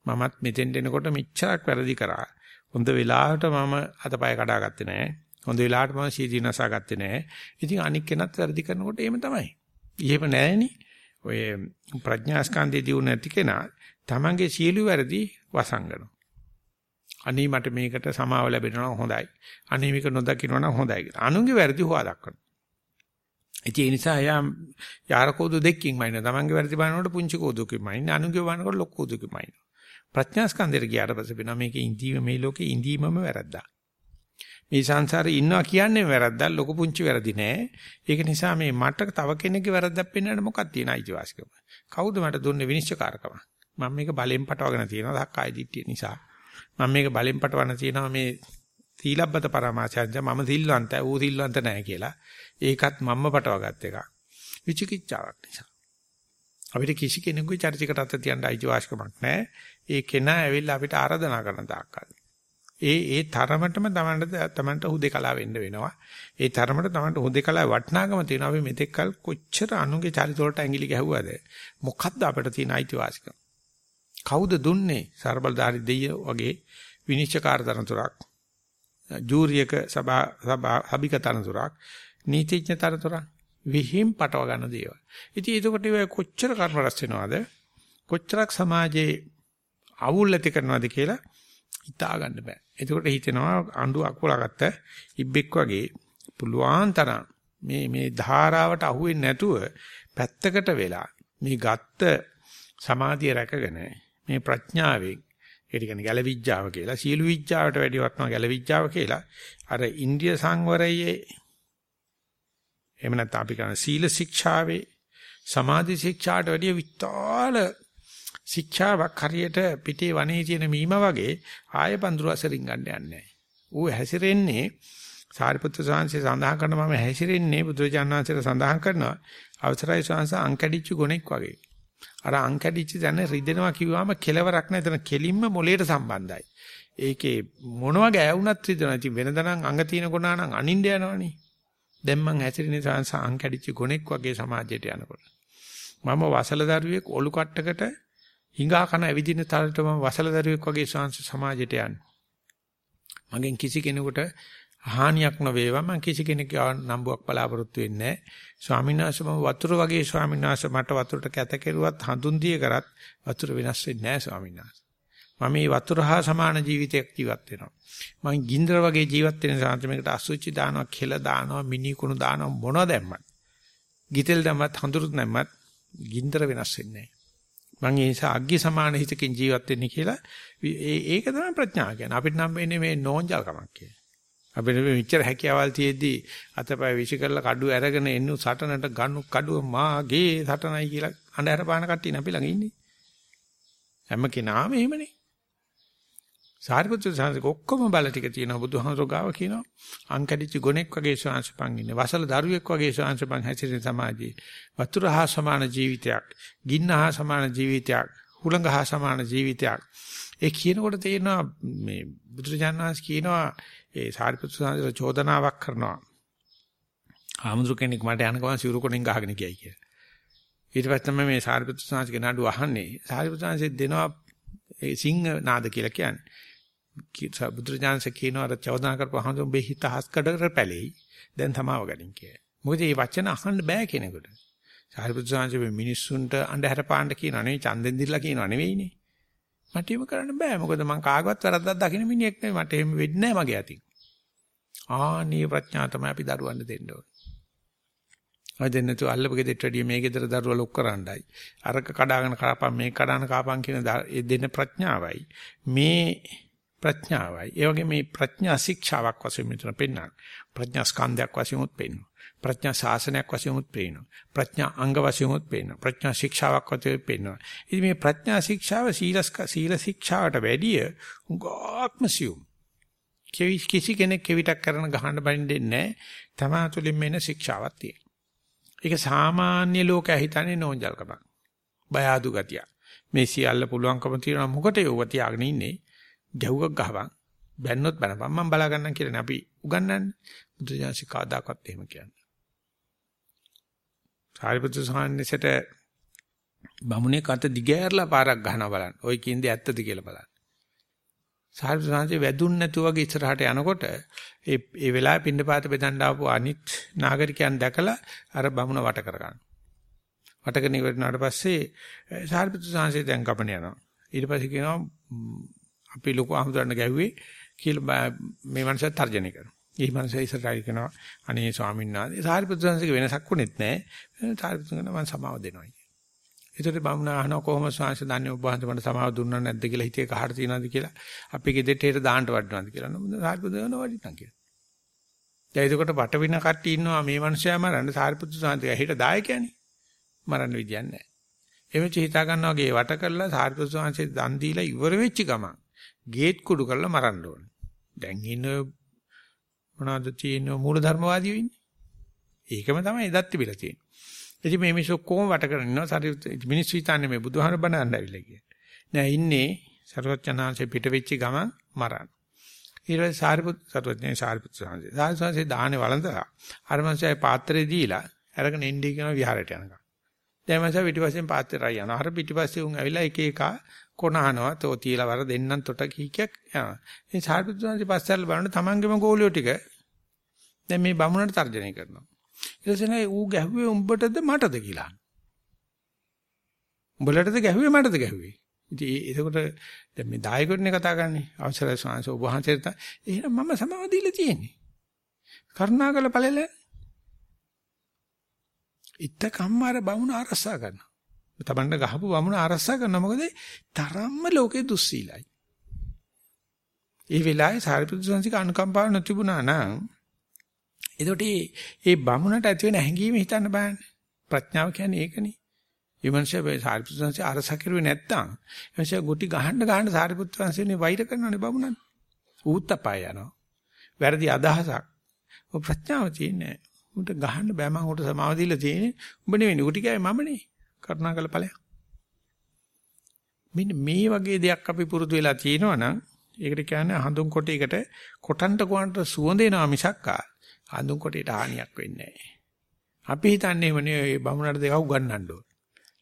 මමත් මෙතෙන් එනකොට මිච්ඡරක් වැරදි කරා. හොඳ වෙලාවට මම අතපය කඩාගත්තේ නැහැ. හොඳ වෙලාවට මම සීදී නසාගත්තේ නැහැ. ඉතින් අනික් කෙනත් වැරදි කරනකොට එහෙම තමයි. එහෙම නැහෙනේ. ඔය ප්‍රඥා ස්කන්ධය දියු නැති කෙනා තමන්ගේ සියලු වැරදි වසංගනවා. අනේ මට මේකට සමාව ලැබෙනවා හොඳයි. අනේ මේක නොදකින්නවා නම් හොඳයි කියලා. අනුන්ගේ වැරදි හොවා දක්වනවා. ඒ නිසා එයා යාර කෝදු දෙකකින් මයින් තමන්ගේ වැරදි බලනකොට පුංචි කෝදුකින් මයින් අනුන්ගේ බලනකොට ලොකු කෝදුකින් මයින්. ප්‍රඥා ස්කන්ධයට ගියාට පස්සේ වෙනවා මේකේ ඉඳීම මේ ලෝකේ ඉඳීමම වැරද්දා. මේ සංසාරේ ඉන්නවා කියන්නේ වැරද්දක් ලොකු පුංචි වැරදි නෑ. ඒක නිසා මේ මට තව කෙනෙක්ගේ වැරද්දක් පෙන්වන්න මොකක්ද තියෙන අයිතිවාසිකම? කවුද මට දුන්නේ විනිශ්චයකාරකම? මම මේක බලෙන් පටවගෙන තියෙනවා ධක්කාය දිට්ඨිය නිසා. මම මේක බලෙන් පටවන තියෙනවා මේ සීලබ්බත පරමාචාර්ය මම සිල්වන්තයි ඌ සිල්වන්ත නැහැ කියලා. ඒකත් මම්ම පටවගත් එකක්. විචිකිච්ඡාවක් නිසා. අපිට කිසි කෙනෙකුගේ චරිතයකට අත තියන්න අයිතිවාසිකමක් නැහැ. ඒ කෙනා ඇවිල්ලා අපිට ආරාධනා කරන තාක්කල්. ඒ ඒ තරමටම තමන්ට තමන්ට හුදේකලා වෙන්න වෙනවා. ඒ තරමට තමන්ට හුදේකලා වටිනාකම තියෙනවා. අපි මෙතෙක්කල් කොච්චර අනුගේ චරිත වලට ඇඟිලි ගැහුවද? මොකද්ද අපිට තියෙන අයිතිවාසිකම? කවුද දුන්නේ ਸਰබලධාරි දෙය වගේ විනිශ්චයකාර තරතුරක්? ජූරියක සභා සභා අභික තරතුරක්? නීතිඥ තරතුරක්? විහිම් පටව ගන්න දේවල්. ඉතින් ඒකට කොච්චර කර්ම රැස් වෙනවද? කොච්චරක් සමාජයේ අවුල් ඇති කරනවද කියලා හිතා ගන්න බෑ. එතකොට හිතෙනවා අඬු අකුලගත්ත ඉබ්බෙක් වගේ පුළුවන් තරම් මේ මේ ධාරාවට අහුවෙන්නේ නැතුව පැත්තකට වෙලා මේ ගත්ත සමාධිය රැකගෙන මේ ප්‍රඥාවෙන් ඒ කියන්නේ ගැලවිඥාව කියලා සීළු විඥාවට වැඩි වටනවා ගැලවිඥාව කියලා අර ඉන්දිය සංවරයේ එහෙම නැත්නම් අපි කියන සීල ශික්ෂාවේ සමාධි ශික්ෂාට වැඩිය විශාල ශික්ෂාවක් හරියට පිටේ වනේ තියෙන මීම වගේ ආය පඳුරු අසරින් ගන්න යන්නේ ඌ හැසිරෙන්නේ සාරිපුත්‍ර ස්වාමීන් සඳහන් කරන මම හැසිරෙන්නේ බුදුරජාණන් වහන්සේට සඳහන් කරනවා අවසරයි ස්වාමීන් අංකඩිච්ච ගොනෙක් වගේ. අර අංකඩිච්ච දැන රිදෙනවා කිව්වම කෙලවරක් නැහැ. එතන කෙලින්ම මොලේට සම්බන්ධයි. ඒකේ මොනවා ගෑවුනත් රිදෙනවා. ඉතින් වෙනදනම් අඟ තියෙන ගුණා නම් අනින්න යනවනේ. දැන් මං හැසිරෙන්නේ සංස අංකඩිච්ච ගොනෙක් වගේ සමාජයට යනකොට. මම වසල දරුවෙක් ඔලු කට්ටකට හිඟා කන ඇවිදින තරට මම වසල දරුවෙක් වගේ සංස සමාජයට යන්නේ. මගෙන් කිසි කෙනෙකුට හානියක් නොවේවා මම කිසි කෙනෙක් නම්බුවක් බලාපොරොත්තු වෙන්නේ නැහැ. ස්වාමීන් වහන්සේ මම වතුර වගේ ස්වාමීන් වහන්සේ මට වතුරට කැත කෙරුවත් හඳුන් දිය කරත් වතුර වෙනස් වෙන්නේ නැහැ ස්වාමීන් වහන්සේ. මම මේ වතුර හා සමාන ජීවිතයක් ජීවත් වෙනවා. මම ගින්දර වගේ ජීවත් වෙන සාන්තමයකට අසුචි දානවා, කෙල දානවා, මිනි කුණු දානවා මොනවද දැම්මත්. ගිතෙල් දැම්මත් හඳුරුත් නැම්මත් ගින්දර වෙනස් වෙන්නේ නැහැ. මම ඒ නිසා අග්ගි සමාන හිතකින් ජීවත් වෙන්නේ කියලා ඒක තමයි ප්‍රඥාව කියන්නේ. අපිට නම් වෙන්නේ මේ නෝන්ජල්කමක් කියලා. අපිට මෙච්චර හැකියාවල් තියෙද්දි අතපය විශ් කරලා කඩුව අරගෙන එන්නු සටනට ගන්නු කඩුව මාගේ සටනයි කියලා අඬහැර පාන කට්ටිය අපි ළඟ ඉන්නේ. හැම කෙනාම එහෙමනේ. සාරිපුත්‍ර සාංශක ඔක්කොම බල ටික තියෙනවා බුදුහාමරෝ ගාව කියනවා. අංකඩිච්ච ගොනෙක් වගේ ශාංශපන් ඉන්නේ. වසල දරුවෙක් වගේ ශාංශපන් හැසිරෙන සමාජයේ. වතුර හා සමාන ජීවිතයක්, ගින්න හා සමාන ජීවිතයක්, හුළඟ හා සමාන ජීවිතයක්. ඒ කියනකොට තේරෙනවා මේ බුදුරජාණන් වහන්සේ කියනවා ඒ සාරිපුත්‍ර සාන්දර චෝදනාවක් කරනවා. ආමුදුර කෙනෙක් මට යන ගමන් සිවුරු කොටින් ගහගෙන ගියයි කියලා. ඊට පස්සේ තමයි මේ සාරිපුත්‍ර සාන්දරගේ නඩුව අහන්නේ. සාරිපුත්‍ර සාන්දරෙ දෙනවා ඒ සිංහ නාද කියලා කියන්නේ. බුදුරජාණන්සේ කියනවා අර චෝදනා කරපුවාම උඹේ හිත හස්කඩකට පැලෙයි. දැන් තමාව ගනින් කියලා. මොකද මේ වචන අහන්න බෑ කෙනෙකුට. සාරිපුත්‍ර සාන්දරේ මිනිස්සුන්ට අඳුර පාන්න කියනවා නෙවෙයි චන්දෙන් දිරලා කියනවා නෙවෙයිනේ. මට එහෙම කරන්න බෑ. මොකද මං කාගවත් වැරද්දක් දකින්න මිනිහෙක් නෙවෙයි. මට එහෙම වෙන්නේ නැහැ මගේ අතින්. ආනීය ප්‍රඥා තමයි අපි දරුවන්ට දෙන්න ඕනේ. ඔය දෙන්න තු අල්ලපු ගෙදරට වැඩිය මේ ගෙදර දරුවා ලොක් කරන්නයි. අරක කඩාගෙන කාපන් මේක කඩාන කාපන් කියන ඒ දෙන්න ප්‍රඥාවයි. මේ ප්‍රඥාවයි. ඒ වගේ මේ ප්‍රඥා ශික්ෂාවක් වශයෙන් මෙතන පෙන්නන. ප්‍රඥා ස්කන්ධයක් වශයෙන් උත් පෙන්නන. ප්‍රඥා ශාසනයක් වශයෙන් උත් පේනවා. ප්‍රඥා අංග වශයෙන් උත් පේනවා. ප්‍රඥා ශික්ෂාවක් වශයෙන් පේනවා. ඉතින් මේ ප්‍රඥා ශික්ෂාව සීලස්ක සීල ශික්ෂාවට වැඩිය උගාක්ම සියුම්. කිසි කෙනෙක් කෙවිතක් කරන ගහන්න බඳින්නේ නැහැ. තමා තුළින් මෙන්න ශික්ෂාවක් තියෙනවා. ඒක සාමාන්‍ය ලෝකයා හිතන්නේ නෝන්ජල්කමක්. බය අඩු ගතිය. මේ සියල්ල පුළුවන්කම තියෙනවා මොකට යෝව තියාගෙන ඉන්නේ? ගැහුවක් ගහවන්. බැන්නොත් බැනපන් මම බලා ගන්නම් කියලානේ අපි උගන්වන්නේ. බුදුජානක කාදාකත් එහෙම කියන්නේ. සාරිපුත්‍ර සාන්නසෙට බමුණේ කට දිගෑරලා පාරක් ගහනවා බලන්න. ওই කින්දේ ඇත්තද කියලා බලන්න. සාරිපුත්‍ර සාන්සේ වැදුන් නැතුව වගේ ඉස්සරහට යනකොට ඒ ඒ වෙලාවේ පින්නපාත බෙදන්න ආපු අනිත් නාගරිකයන් දැකලා අර බමුණ වට කරගන්න. වටකන ඉවරනාට පස්සේ සාරිපුත්‍ර සාන්සේ දැන් කපන යනවා. ඊට පස්සේ කියනවා අපි ලොකු අහමුදරන්න ගැහුවේ කියලා මේ මනසත් තර්ජනය කරනවා. ඒ මනස ඉස්සරහට කියනවා අනේ ස්වාමීන් වහන්සේ සාරිපුත්‍ර සංසක වෙනසක් වුණෙත් නැහැ. සාරිපුත්‍ර කියනවා මම සමාව දෙනවා කියලා. ඒතර බමුණ අහනවා කොහොමද ස්වාමීන් දන්නේ ඔබ වහන්සේ මට සමාව දුන්නා නැද්ද කියලා හිතේ කහට තියනවාද කියලා. අපි ගෙදරට හේට දාන්න වඩනවාද කියලා. නමුත් සාරිපුත්‍ර කියනවා වඩින්නම් කියලා. දැන් එතකොට වට වින කට්ටිය ඉන්නවා මේ මනුස්සයා මරන්න සාරිපුත්‍ර සංසක හිට දායකයනේ. මරන්න විදියක් නැහැ. එමෙච්ච හිතා ගන්නවා ගේ වට කරලා සාරිපුත්‍ර සංසක දන් දීලා ඉවර වෙච්ච ගමන් ගේට් කුඩු කරලා මරන්න ඕනේ. දැන් ඉන්න මොනවද තියෙන මූලධර්මවාදීෝ ඉන්නේ. ඒකම තමයි එදත් තිබිලා තියෙන්නේ. ඉතින් මේ මිනිස්සු කොහොම වට කරගෙන ඉන්නවා සරි මිනිස්සු හිතන්නේ මේ බුදුහාම බණන්න ඇවිල්ලා කිය. නෑ ඉන්නේ සර්වඥාන්සේ පිට වෙච්ච ගමන් මරන්න. ඊට පස්සේ සාරිපුත් සර්වඥා සාරිපුත් සාංශේ. සාරිපුත්සේ දාහනේ වළඳලා අර මංසයි පාත්‍රේ දීලා අරගෙන එන්නේ කියන විහාරයට යනකම්. දැන් මංසයි පිටිපස්සෙන් පාත්‍රය යනවා. අර පිටිපස්සේ උන් ඇවිල්ලා එක එක කොනහනවා තෝ තියලා වර දෙන්නම් තොට කීකයක් යනවා. ඉතින් සාරිපුත්‍රයන්ගේ පස්සෙල් බලන තමන්ගේම ගෝලියෝ ටික දැන් මේ බමුණට තර්ජනය කරනවා. ඊට පස්සේ ඌ ගැහුවේ උඹටද මටද කියලා. උඹලටද ගැහුවේ මටද ගැහුවේ. ඉතින් එතකොට දැන් මේ දායකයෝනේ කතා කරන්නේ අවසරයි ස්වාමීන් වහන්සේ ඔබ වහන්සේට එහෙනම් මම සමාව දීලා තියෙන්නේ. කරුණාකර ඵලෙල ඉත්ත කම්මාර බමුණ අරසා ගන්නවා. තමන්ට ගහපු වමුණ අරසා කරනවා මොකද තරම්ම ලෝකේ දුස්සීලයි. ඒ වෙලාවේ සාරිපුත්‍ර සංසික අනුකම්පාව නොතිබුණා නම් එතකොට මේ බමුණට ඇති වෙන හැඟීම හිතන්න බෑනේ. ප්‍රඥාව කියන්නේ ඒකනේ. ඒ මනුස්සයා සාරිපුත්‍ර සංසික අරසා කරුවේ නැත්තම් එමන්ෂයා ගුටි ගහන්න ගහන්න සාරිපුත්‍ර සංසිකනේ වෛර කරනවානේ බමුණන්. ඌත් අපාය යනවා. වැරදි අදහසක්. ඔය ප්‍රඥාව තියෙන්නේ උන්ට ගහන්න බෑ මම උන්ට සමාව දීලා තියෙන්නේ. උඹ නෙවෙයි උටි කෑයි මමනේ. කරුණාකර ඵලයක්. මෙන්න මේ වගේ දෙයක් අපි පුරුදු වෙලා තියෙනවා නම් ඒකට කියන්නේ හඳුන් කොටයකට කොටන්ට කොටන්ට සුවඳ එනවා මිසක් හඳුන් කොටයට හානියක් වෙන්නේ නැහැ. අපි හිතන්නේ එවනේ මේ බමුණට දෙකක් උගන්නන්න ඕන.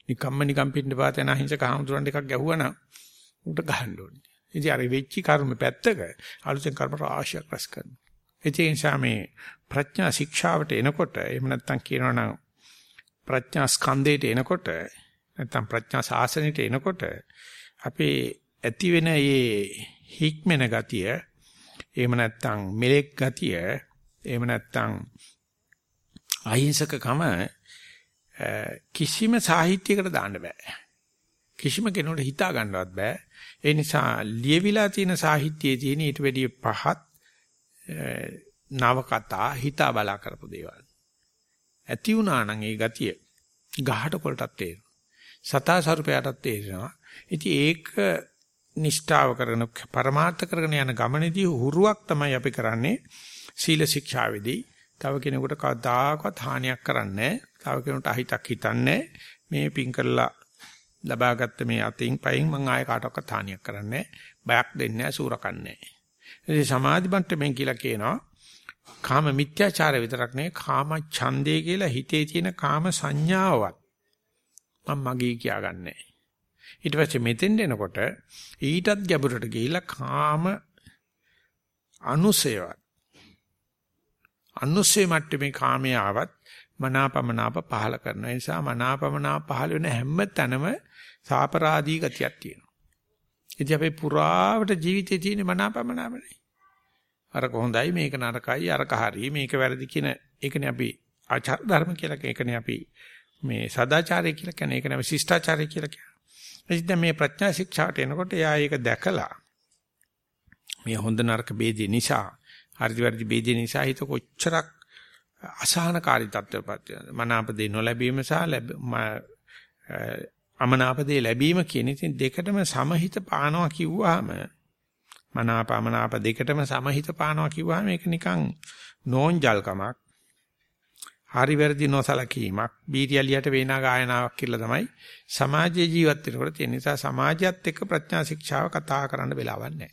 නිකම්ම නිකම් පිටින් පාත යන අහිංසක හාමුදුරන් දෙකක් ගැහුවා උට ගහන්න ඕනේ. ඉතින් අර වෙච්චි කර්ම පැත්තක අලුතෙන් කර්ම රාශියක් රැස් කරනවා. ඒ නිසා මේ ප්‍රඥා ශික්ෂාවට එනකොට එහෙම නැත්නම් කියනවා නම් ප්‍රඥා ස්කන්ධයට එනකොට නැත්නම් ප්‍රඥා සාසනෙට එනකොට අපේ ඇති වෙන මේ හික්මෙන ගතිය එහෙම නැත්නම් මෙලෙක් ගතිය එහෙම නැත්නම් අහිංසකකම කිසිම සාහිත්‍යයකට දාන්න බෑ. කිසිම කෙනෙකුට හිතා ගන්නවත් බෑ. ඒ නිසා ලියවිලා තියෙන සාහිත්‍යයේ තියෙන ඊට වැඩිය පහත් නවකතා හිතා බලා කරපු දේවල්. ඇති වුණා නම් ඒ ගතිය ගහට කොල්ටත් තේරෙනවා. සතා සර්පයාටත් තේරෙනවා. ඉතින් ඒක නිෂ්ඨාව කරන පරමාර්ථ කරගෙන යන ගමනේදී හුරුවක් තමයි අපි කරන්නේ සීල ශික්ෂාවේදී. තව කෙනෙකුට කවදාකවත් හානියක් කරන්නේ තව කෙනෙකුට අහිතක් හිතන්නේ මේ පින් කරලා ලබාගත්ත මේ අතින් පයින් මම ආයෙ කාටවත් හානියක් කරන්නේ බයක් දෙන්නේ නැහැ සූරකන්නේ. ඉතින් සමාධි මට්ටමින් කියලා කියනවා කාම මිත්‍යාචාර විතරක් නෙවෙයි කාම ඡන්දේ කියලා හිතේ තියෙන කාම සංඥාවවත් මම මගේ කියාගන්නේ. ඊට පස්සේ මෙතෙන් එනකොට ඊටත් ගැඹුරට ගිහිල්ලා කාම අනුසයවත් අනුසය මට්ටමේ කාමයේ ආවත් මනාපමනාප පහල කරන නිසා මනාපමනාප පහල වෙන හැම තැනම සාපරාදී ගතියක් තියෙනවා. ඉතින් අපේ පුරාවට ජීවිතේ තියෙන මනාපමනාපනේ. අරක හොඳයි මේක නරකයි අරක හරි මේක වැරදි කියන ඒකනේ අපි ආචාර ධර්ම කියලා ඒකනේ අපි මේ සදාචාරය කියලා කියන්නේ ඒකනේ අපි ශිෂ්ටාචාරය කියලා කියන්නේ. ඉතින් මේ ප්‍රඥා ශික්ෂාට එනකොට එයා ඒක දැකලා මේ හොඳ නරක ભેදේ නිසා හරි වැරදි ભેදේ නිසා හිත කොච්චරක් අසහනකාරී තත්ත්වයකට මනාපදේ නොලැබීම සහ අමනාපදේ ලැබීම කියන ඉතින් දෙකටම සමහිත පානවා කිව්වහම මනාපමනාප දෙකටම සමහිත පානවා කිව්වහම ඒක නිකන් නෝන්ජල්කමක් හරි වැරදි නොසලකීමක් බීරියලියට වේනා ගායනාවක් කියලා තමයි සමාජයේ ජීවත් වෙනකොට තියෙන නිසා සමාජයත් එක්ක ප්‍රඥා ශික්ෂාව කතා කරන්න වෙලාවක් නැහැ.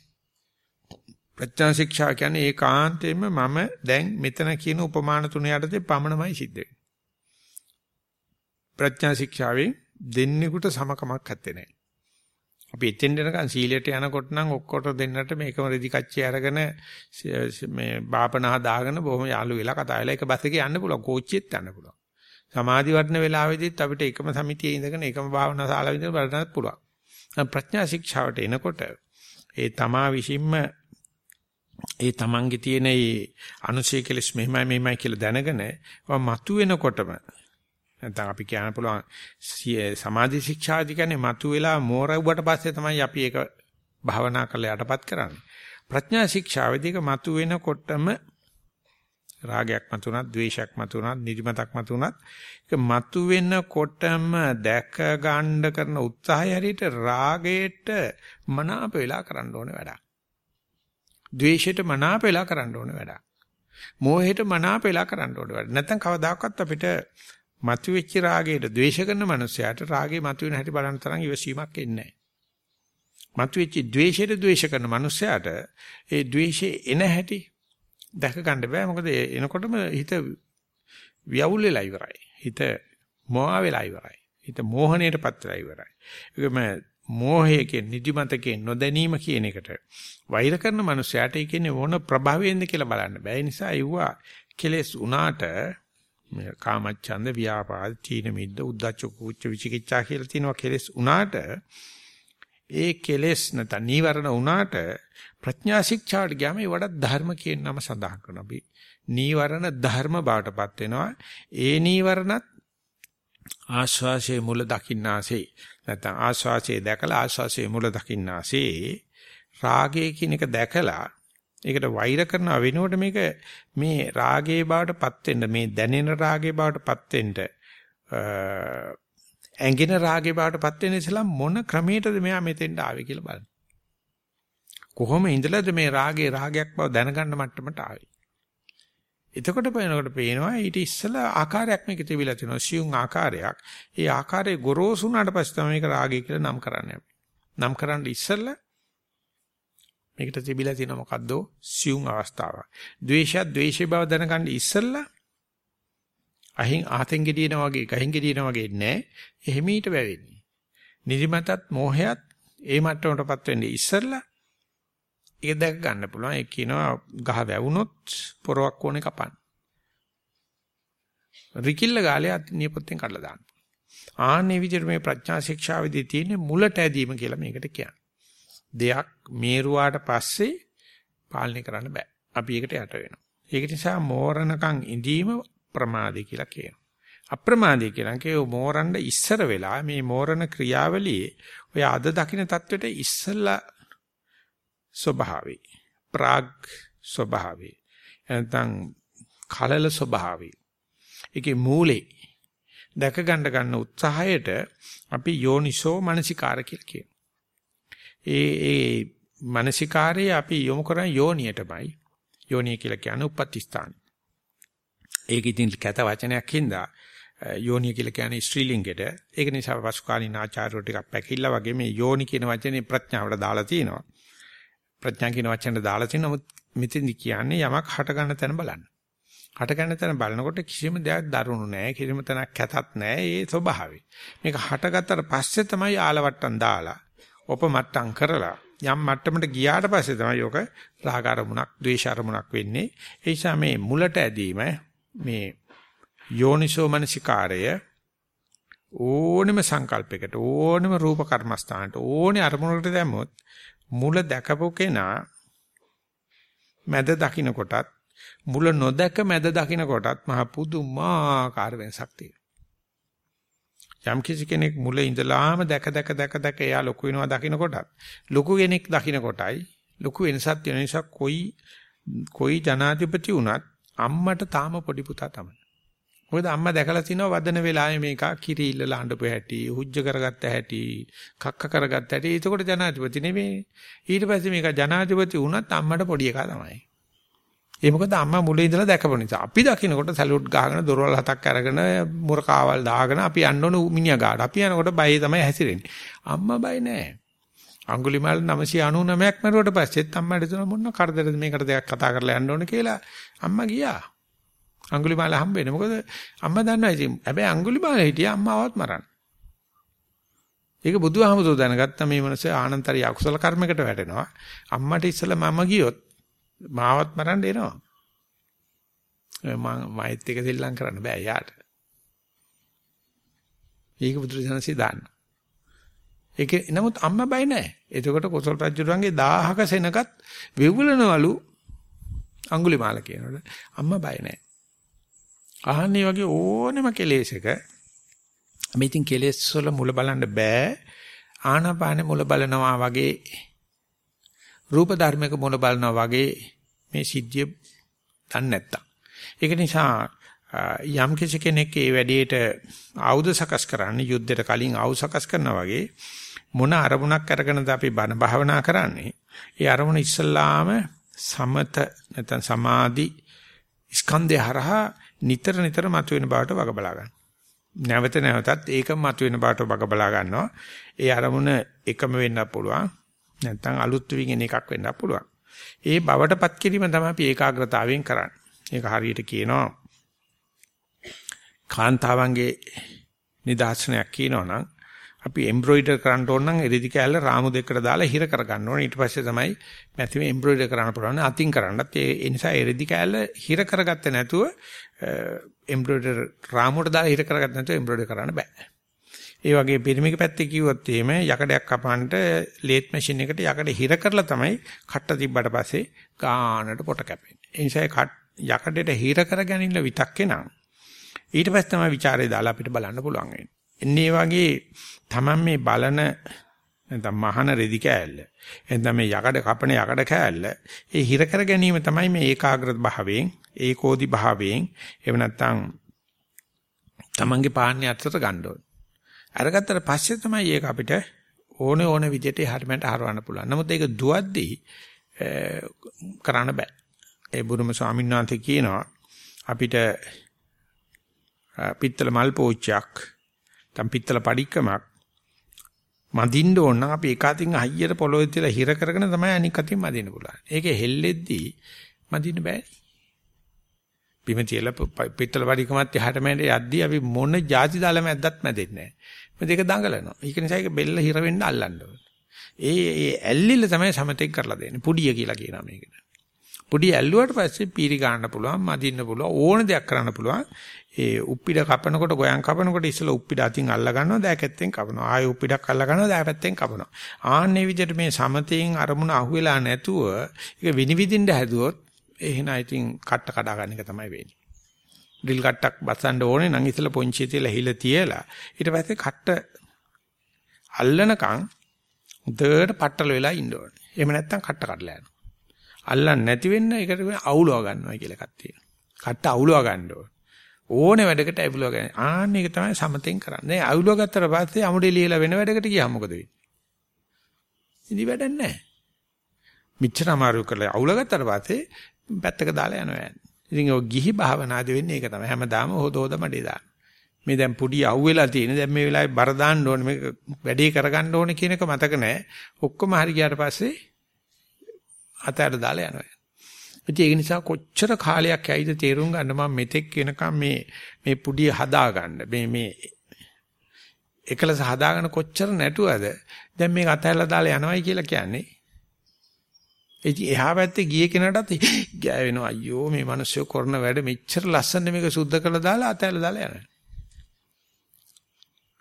ප්‍රඥා ශික්ෂා කියන්නේ ඒකාන්තයෙන්ම මම දැන් මෙතන කියන උපමාන තුන යටතේ පමණමයි සිද්ධ වෙන්නේ. ප්‍රඥා ශික්ෂාවෙන් දෙන්නෙකුට සමකමක් නැත්තේ නෑ. අපි එතෙන් දෙනකන් සීලයට යනකොට නම් ඔක්කොට දෙන්නට මේකම රෙදි කච්චි අරගෙන මේ බාපනහ දාගෙන බොහොම යාළු වෙලා කතා වෙලා එක බස් එකේ යන්න පුළුවන් කෝච්චියෙත් යන්න පුළුවන්. සමාධි වඩන වෙලාවෙදිත් අපිට එකම සමිතියේ ඉඳගෙන එකම භාවනා ශාලාවෙ ඉඳන් බලන්නත් පුළුවන්. ප්‍රඥා ශික්ෂාවට එනකොට ඒ තමා විසින්ම ඒ තමන්ගේ තියෙන ඒ අනුශේ කෙලස් මෙහෙමයි මෙහෙමයි කියලා දැනගෙන මතු වෙනකොටම නැත්නම් අපි කියන්න පුළුවන් සමාධි ශික්ෂාදි කියන්නේ මතු වෙලා මෝරවුවට පස්සේ තමයි අපි ඒක භාවනා කරලා යටපත් කරන්නේ. ප්‍රඥා ශික්ෂාවේදී ඒක මතු වෙනකොටම රාගයක් මතුණත්, ද්වේෂයක් මතුණත්, නිදිමතක් මතුණත් ඒක මතු වෙනකොටම දැක ගන්න කරන උත්සාහය හරියට රාගයට මනාප වෙලා කරන්න ඕනේ වැඩක්. ද්වේෂයට මනාප වෙලා කරන්න ඕනේ වැඩක්. මෝහයට මනාප වෙලා කරන්න ඕනේ වැඩක්. නැත්නම් කවදාකවත් අපිට මතුවෙච්ච රාගයට ද්වේෂ කරන මනුස්සයාට රාගේ මතුවෙන හැටි බලන්න තරම් ඉවසීමක් එන්නේ නැහැ. මතුවෙච්ච ද්වේෂයට ද්වේෂ කරන මනුස්සයාට ඒ ද්වේෂේ එන හැටි දැක ගන්න බෑ. මොකද එනකොටම හිත ව්‍යවුල් වෙලා ඉවරයි. හිත මොහා වෙලා ඉවරයි. හිත මෝහණයටපත් වෙලා ඉවරයි. ඒකම මෝහයෙන් නිදිමතකේ නොදැනීම කියන එකට වෛර කරන මනුස්සයාට ඒ කියන්නේ මොන ප්‍රභාවයෙන්ද කියලා බලන්න බෑ. ඒ නිසා ඒවා කෙලෙස් උනාට මේ කාමච්ඡන්ද ව්‍යාපාද තීන මිද්ද උද්ධච්ච කුච්ච විචිකිච්ඡා කියලා තියෙනවා කෙලෙස් උනාට. ඒ කෙලෙස් නැත්නම් නීවරණ උනාට ප්‍රඥා ශික්ෂාට ගියාම ඒ වඩා ධර්ම කියන නම සඳහන් කරනවා. අපි නීවරණ ධර්ම බවටපත් වෙනවා. ඒ නීවරණත් ආශ්වාසයේ මුල දකින්නාසේ නැත්නම් ආශ්වාසයේ දැකලා ආශ්වාසයේ මුල දකින්නාසේ රාගය කියන එක දැකලා ඒකට වෛර කරන වෙනුවට මේක මේ රාගේ බවටපත් වෙන්න මේ දැනෙන රාගේ බවටපත් වෙන්න ඇඟෙන රාගේ බවටපත් වෙන ඉස්සලා මොන ක්‍රමයකටද මෙයා මෙතෙන්ට ආවේ කියලා බලන්න. කොහොම ඉඳලාද මේ රාගේ රාගයක් බව දැනගන්න මට්ටමට ආවේ? එතකොට පේනකොට පේනවා ඊට ඉස්සලා ආකාරයක් මේක තිබිලා තියෙනවා සියුම් ආකාරයක්. ඒ ආකාරයේ ගොරෝසු වුණාට පස්සේ තමයි මේක රාගය කියලා නම් කරන්නේ අපි. නම් කරන්න ඉස්සලා මේකට තිබිලා තියෙන මොකද්ද? සියුම් අවස්ථාවක්. ද්වේෂය ද්වේෂේ බව දැනගන්න ඉස්සලා අහින් ආතෙන් ගෙඩියන වගේ ගහින් ගෙඩියන වගේ නෑ. එහෙමීට වැවෙන්නේ. නිදිමතත් මෝහයත් ඒ මට්ටමටපත් වෙන්නේ ඉස්සලා ඒක දැක ගන්න පුළුවන්. ඒ කියනවා ගහ වැවුනොත් පොරවක් ඕනේ කපන්න. රිකිල්ල ගාලේ නියපොත්තෙන් කඩලා දාන්න. ආන්නේ විදිහට මේ ප්‍රඥා ශික්ෂාවේදී තියෙන මුලට ඇදීම කියලා මේකට කියන්නේ. දෙයක් මේරුවාට පස්සේ පාලනය කරන්න බෑ. අපි ඒකට යට වෙනවා. ඒක නිසා මෝරණකම් ඉඳීම ප්‍රමාදේ කියලා කියනවා. අප්‍රමාදේ කියලා කියෝ මෝරණ්ඩ ඉස්සර වෙලා මේ මෝරණ ක්‍රියාවලියේ ඔය අද දකින්න தത്വෙට ඉස්සලා ස්වභාවේ ප්‍රාග් ස්වභාවේ නැත්නම් කලල ස්වභාවේ ඒකේ මූලේ දැක ගන්න ගන්න උත්සාහයට අපි යෝනිසෝ මනසිකාර කියලා කියනවා. ඒ ඒ මනසිකාරයේ අපි යොමු කරන යෝනියටමයි යෝනිය කියලා කියන්නේ උපත්ති ස්ථාන. ඒක ඉතින් කැත වචනයක් හින්දා යෝනිය කියලා කියන්නේ ස්ත්‍රීලිංගෙට. ඒක නිසා පසුකාලීන ආචාර්යෝ ටිකක් පැකිල්ලා වගේ මේ යෝනි කියන වචනේ ප්‍රඥාවට දාලා තිනවා. ප්‍රඥා කියන වචනේ දාලා තිනවා. නමුත් මෙතෙන්දි කියන්නේ යමක් හට ගන්න තැන බලන්න. හට ගන්න තැන බලනකොට කිසිම දෙයක් දරුණු නැහැ. කිසිම තැනක් කැතත් නැහැ. ඒ ස්වභාවය. මේක හටගත්තට පස්සේ තමයි ආලවට්ටම් දාලා ඔපමට්ටම් කරලා යම් මට්ටමකට ගියාට පස්සේ තමයි යෝක රාග අරමුණක්, ද්වේෂ අරමුණක් වෙන්නේ. ඒ නිසා මේ මුලට ඇදීම මේ යෝනිසෝ මනසිකාරය ඕනෙම සංකල්පයකට ඕනෙම රූප කර්මස්ථානට ඕනේ අරමුණකට දැම්මොත් මුල දැකපු කෙනා මැද දකින්න කොටත් මුල නොදැක මැද දකින්න කොටත් මහ පුදුමාකාර වෙනසක් තියෙනවා. යම් කිසි කෙනෙක් මුල ඉඳලාම දැක දැක දැක දැක එයා ලොකු වෙනවා දකින්න කොටත් ලොකු කෙනෙක් දකින්න කොටයි ලොකු වෙනසක් තියෙන නිසා කොයි කොයි ජනාධිපති වුණත් අම්මට තාම පොඩි පුතා තමයි. මොකද අම්මා දැකලා තිනවා වදන වෙලාවේ මේක කිරි ඉල්ලලා හඬපු හැටි, හුජ්ජ කරගත්ත හැටි, කක්ක කරගත්ත හැටි. ඒකෝට ජනාධිපති නෙමෙයි. ඊට පස්සේ මේක ජනාධිපති වුණත් අම්මට පොඩි එකා තමයි. ඒ මොකද අම්මා මුලින් ඉඳලා දැකපු නිසා. අපි දකින්නකොට සැලුට් ගහගෙන දොරවල් හතක් අරගෙන මුරකාවල් දාගෙන අපි යන්න ඕන මිනිහා ගාඩ. අපි යනකොට බයයි තමයි හැසිරෙන්නේ. අම්මා බය නෑ. අඟුලිමාල 999ක් මරුවට පස්සෙත් අම්මට හිතුණා මොන කරදරද මේකට දෙයක් කතා කරලා යන්න ඕන කියලා අම්මා ගියා. අඟුලිමාල හම්බ වෙන්නේ. මොකද අම්මා දන්නවා ඉතින්. හැබැයි අඟුලිමාල හිටියා අම්මාවත් මරන්න. ඒක බුදුහාමුදුරුවෝ දැනගත්තා මේ මනස ආනන්තරී අකුසල කර්මයකට වැටෙනවා. අම්මට ඉස්සලා මම ගියොත් මාවත් මරන්න එනවා. මම මයිත් එක සෙල්ලම් කරන්න බෑ යාට. ඒක බුදුරජාණන්සේ දාන්න. ඒක නමුත් අම්මා බය නැහැ. එතකොට කොසල් රජුරන්ගේ 1000ක සෙනගත් වෙවුලනවලු අඟුලිමාල කියනකොට අම්මා බය නැහැ. ආහන්නේ වගේ ඕනෙම කෙලෙසක මේ ඉතින් කෙලෙස් වල මුල බලන්න බෑ. ආනාපානෙ මුල බලනවා වගේ රූප ධර්මයක මුල බලනවා වගේ මේ සිද්ධිය දන්නේ නැත්තම්. ඒක නිසා යම් කිසි කෙනෙක් ඒ වැඩේට ආයුධ සකස් කරන්න යුද්ධයට කලින් ආයුධ සකස් කරනවා වගේ මොන අරමුණක් අරගෙනද අපි බණ භාවනා කරන්නේ? ඒ අරමුණ ඉස්සල්ලාම සමත නැත්නම් සමාධි ස්කන්ධය හරහා නිතර නිතර මතුවෙන බවට වග බලා ගන්න. නැවත නැවතත් ඒකම මතුවෙන බවට වග බලා ගන්නවා. ඒ අරමුණ එකම වෙන්නත් පුළුවන්. නැත්නම් අලුත් වින් එකක් වෙන්නත් පුළුවන්. ඒ බවටපත් කිරීම තමයි අපි ඒකාග්‍රතාවයෙන් කරන්නේ. ඒක හරියට කියනවා කාන්තාවන්ගේ නිදාසනයක් කියනවනම් අපි එම්බ්‍රොයිඩර් කරන්න ඕන නම් එරිදි කෑල්ල රාමු දෙකකට දාලා හිර කරගන්න ඕනේ. ඊට පස්සේ තමයි මැතිම එම්බ්‍රොයිඩර් කරන්න පුළුවන්. අතින් කරන්නත් ඒ නිසා එරිදි කෑල්ල හිර කරගත්තේ නැතුව එම්බ්‍රොයිඩර් රාමුවට දාලා හිර කරගත්තේ නැතුව එම්බ්‍රොයිඩර් කරන්න බෑ. ඒ වගේ පිරිමික පැත්තේ කිව්වොත් එහෙම යකඩයක් කපන්නට ලේත් මැෂින් එකට යකඩ හිර කරලා තමයි කට්ට තිබ්බට පස්සේ ගානට පොට කැපෙන්නේ. ඒ නිසා යකඩේට හිර කරගැනින්න විතක්කේ නම් ඊට පස්සේ තමයි ਵਿਚාරේ දාලා අපිට බලන්න පුළුවන් වෙන්නේ. එන්නේ වගේ Taman මේ බලන නැත්නම් මහන රෙදි කෑල්ල එතන මේ යකඩ කපන යකඩ කෑල්ල ඒ හිර කර ගැනීම තමයි මේ ඒකාග්‍ර භාවයෙන් ඒකෝදි භාවයෙන් එහෙම නැත්නම් Tamanගේ පාන්නේ අතට ගන්න ඕනේ. අරගත්තට පස්සේ තමයි ඒක අපිට ඕනේ ඕනේ විදිහට හරියට හරවන්න පුළුවන්. නමුත් ඒක දුවද්දී කරන්න බෑ. ඒ බුදුම ස්වාමීන් වහන්සේ කියනවා අපිට පිත්තල මල් පෝච්චයක් තම් පිත්තල පඩික්කමක් මදින්න ඕන නම් අපි එක අතින් හයියට පොළොවේ තියලා හිර කරගෙන තමයි අනික් අතින් මදින්න පුළුවන්. ඒකේ හෙල්ලෙද්දී මදින්න බෑ. බිම තියලා පිත්තල පඩිකමත් යහට මැද යද්දී අපි මොන જાති දාලා මැද්දත් මැදෙන්නේ නැහැ. මේ දෙක දඟලනවා. ඒක නිසා ඒක බෙල්ල හිර වෙන්න අල්ලන්න ඕන. ඒ ඒ ඇල්ලිල්ල තමයි සමතෙක් කරලා දෙන්නේ. පුඩිය කියලා කියනවා මේකට. පුඩිය ඇල්ලුවට පස්සේ පීරි ගන්න පුළුවන්, මදින්න පුළුවන්, ඕන දෙයක් කරන්න පුළුවන්. ඒ උප්පිඩ කපනකොට ගෝයන් කපනකොට ඉස්සෙල්ලා උප්පිඩ අතින් අල්ල ගන්නවා දෑකැත්තෙන් කපනවා ආයෙ උප්පිඩක් අල්ල ගන්නවා දෑපැත්තෙන් කපනවා ආන්නේ විදිහට මේ සමතෙන් අරමුණ අහුවෙලා නැතුව ඒක විනිවිදින්න හැදුවොත් එහෙනම් ඉතින් කට්ට කඩා ගන්න එක තමයි වෙන්නේ ඩ්‍රිල් කට්ටක් බස්සන්න ඕනේ නම් ඉස්සෙල්ලා පොන්චිය තියලා හිල තියලා ඊට පස්සේ කට්ට අල්ලනකම් උදේට පట్టල වෙලා ඉන්න ඕනේ එහෙම නැත්නම් කට්ට කඩලා යනවා අල්ලන්නේ නැති වෙන්න ඒකට අවුලව ගන්නවා කියලා එකක් තියෙනවා කට්ට අවුලව ගන්න ඕනේ ඕනේ වැඩකට ඇවිලුවා ගන්න. ආන්න ඒක තමයි සමතෙන් කරන්නේ. ඇවිලුවා ගත්තට පස්සේ අමුඩේ ලියලා වෙන වැඩකට ගියාම මොකද වෙන්නේ? ඉදි වැඩක් නැහැ. මිච්ඡර අමාරු කරලා අවුල ගත්තට පස්සේ පැත්තක දාලා යනවා. ඉතින් ඔය ගිහි භාවනාද වෙන්නේ ඒක තමයි. හැමදාම හොද හොද මඩේ දාන්න. මේ දැන් පුඩි අහුවෙලා තියෙන දැන් මේ වෙලාවේ බර දාන්න ඕනේ මේක වැඩේ කරගන්න ඕනේ කියන එක මතක නැහැ. ඔක්කොම හරි ගියාට පස්සේ අතට දාලා යනවා. ඉතින් ඒක නිසා කොච්චර කාලයක් ඇයිද තේරුම් ගන්න මම මෙතෙක් වෙනකම් මේ මේ පුඩිය හදා ගන්න මේ මේ එකලස හදාගෙන කොච්චර නැටුවද දැන් මේක අතහැරලා දාලා යනවයි කියලා කියන්නේ ඉතින් එහා පැත්තේ ගියේ කෙනාටත් ගෑවෙනවා අයියෝ මේ මිනිස්සු කරන වැඩ මෙච්චර ලස්සන මේක සුද්ධ කරලා දාලා අතහැරලා දාලා යනවා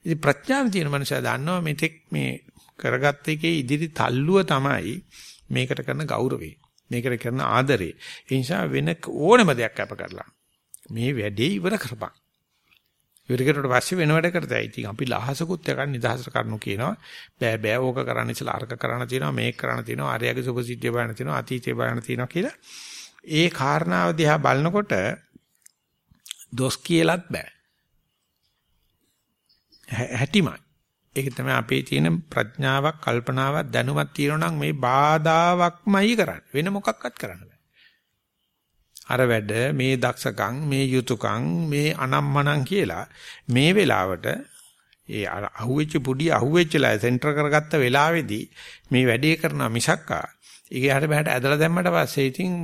ඉතින් ප්‍රඥාව තියෙන මනුස්සයා දන්නවා මෙතෙක් මේ කරගත්ත එකේ ඉදිරි තල්ලුව තමයි මේකට කරන ගෞරවේ මේකට කරන ආදරේ. ඒ නිසා වෙන ඕනම දෙයක් අප කරලා මේ වැඩේ ඉවර කරපන්. ඉවර කරුවට පස්සේ වෙන වැඩ කරතයි. ඉතින් අපි ලහසකුත් එකක් නිදහස කරනු කියනවා. බෑ බෑ ඕක කරන්න ඉස්සලා අර්ග කරන්න තියෙනවා මේක කරන්න තියෙනවා ආර්යගේ සුභසිද්ධිය බලන්න තියෙනවා අතීතය බලන්න තියෙනවා කියලා. ඒ කාරණාව දිහා බලනකොට දොස් කියලත් බෑ. හැටිමයි. ඒක තමයි අපේ තියෙන ප්‍රඥාවක්, කල්පනාවක්, දැනුමක් තියෙනවා නම් මේ බාධාවක්මයි කරන්නේ. වෙන මොකක්වත් කරන්න බෑ. අර වැඩ, මේ දක්ෂකම්, මේ යුතුයකම්, මේ අනම්මනම් කියලා මේ වෙලාවට ඒ අහුවෙච්ච පුඩි අහුවෙච්චලා සෙන්ටර් කරගත්ත වෙලාවේදී මේ වැඩේ කරන මිසක්කා ඊගේ හට බහැට ඇදලා දැම්මට පස්සේ ඉතින්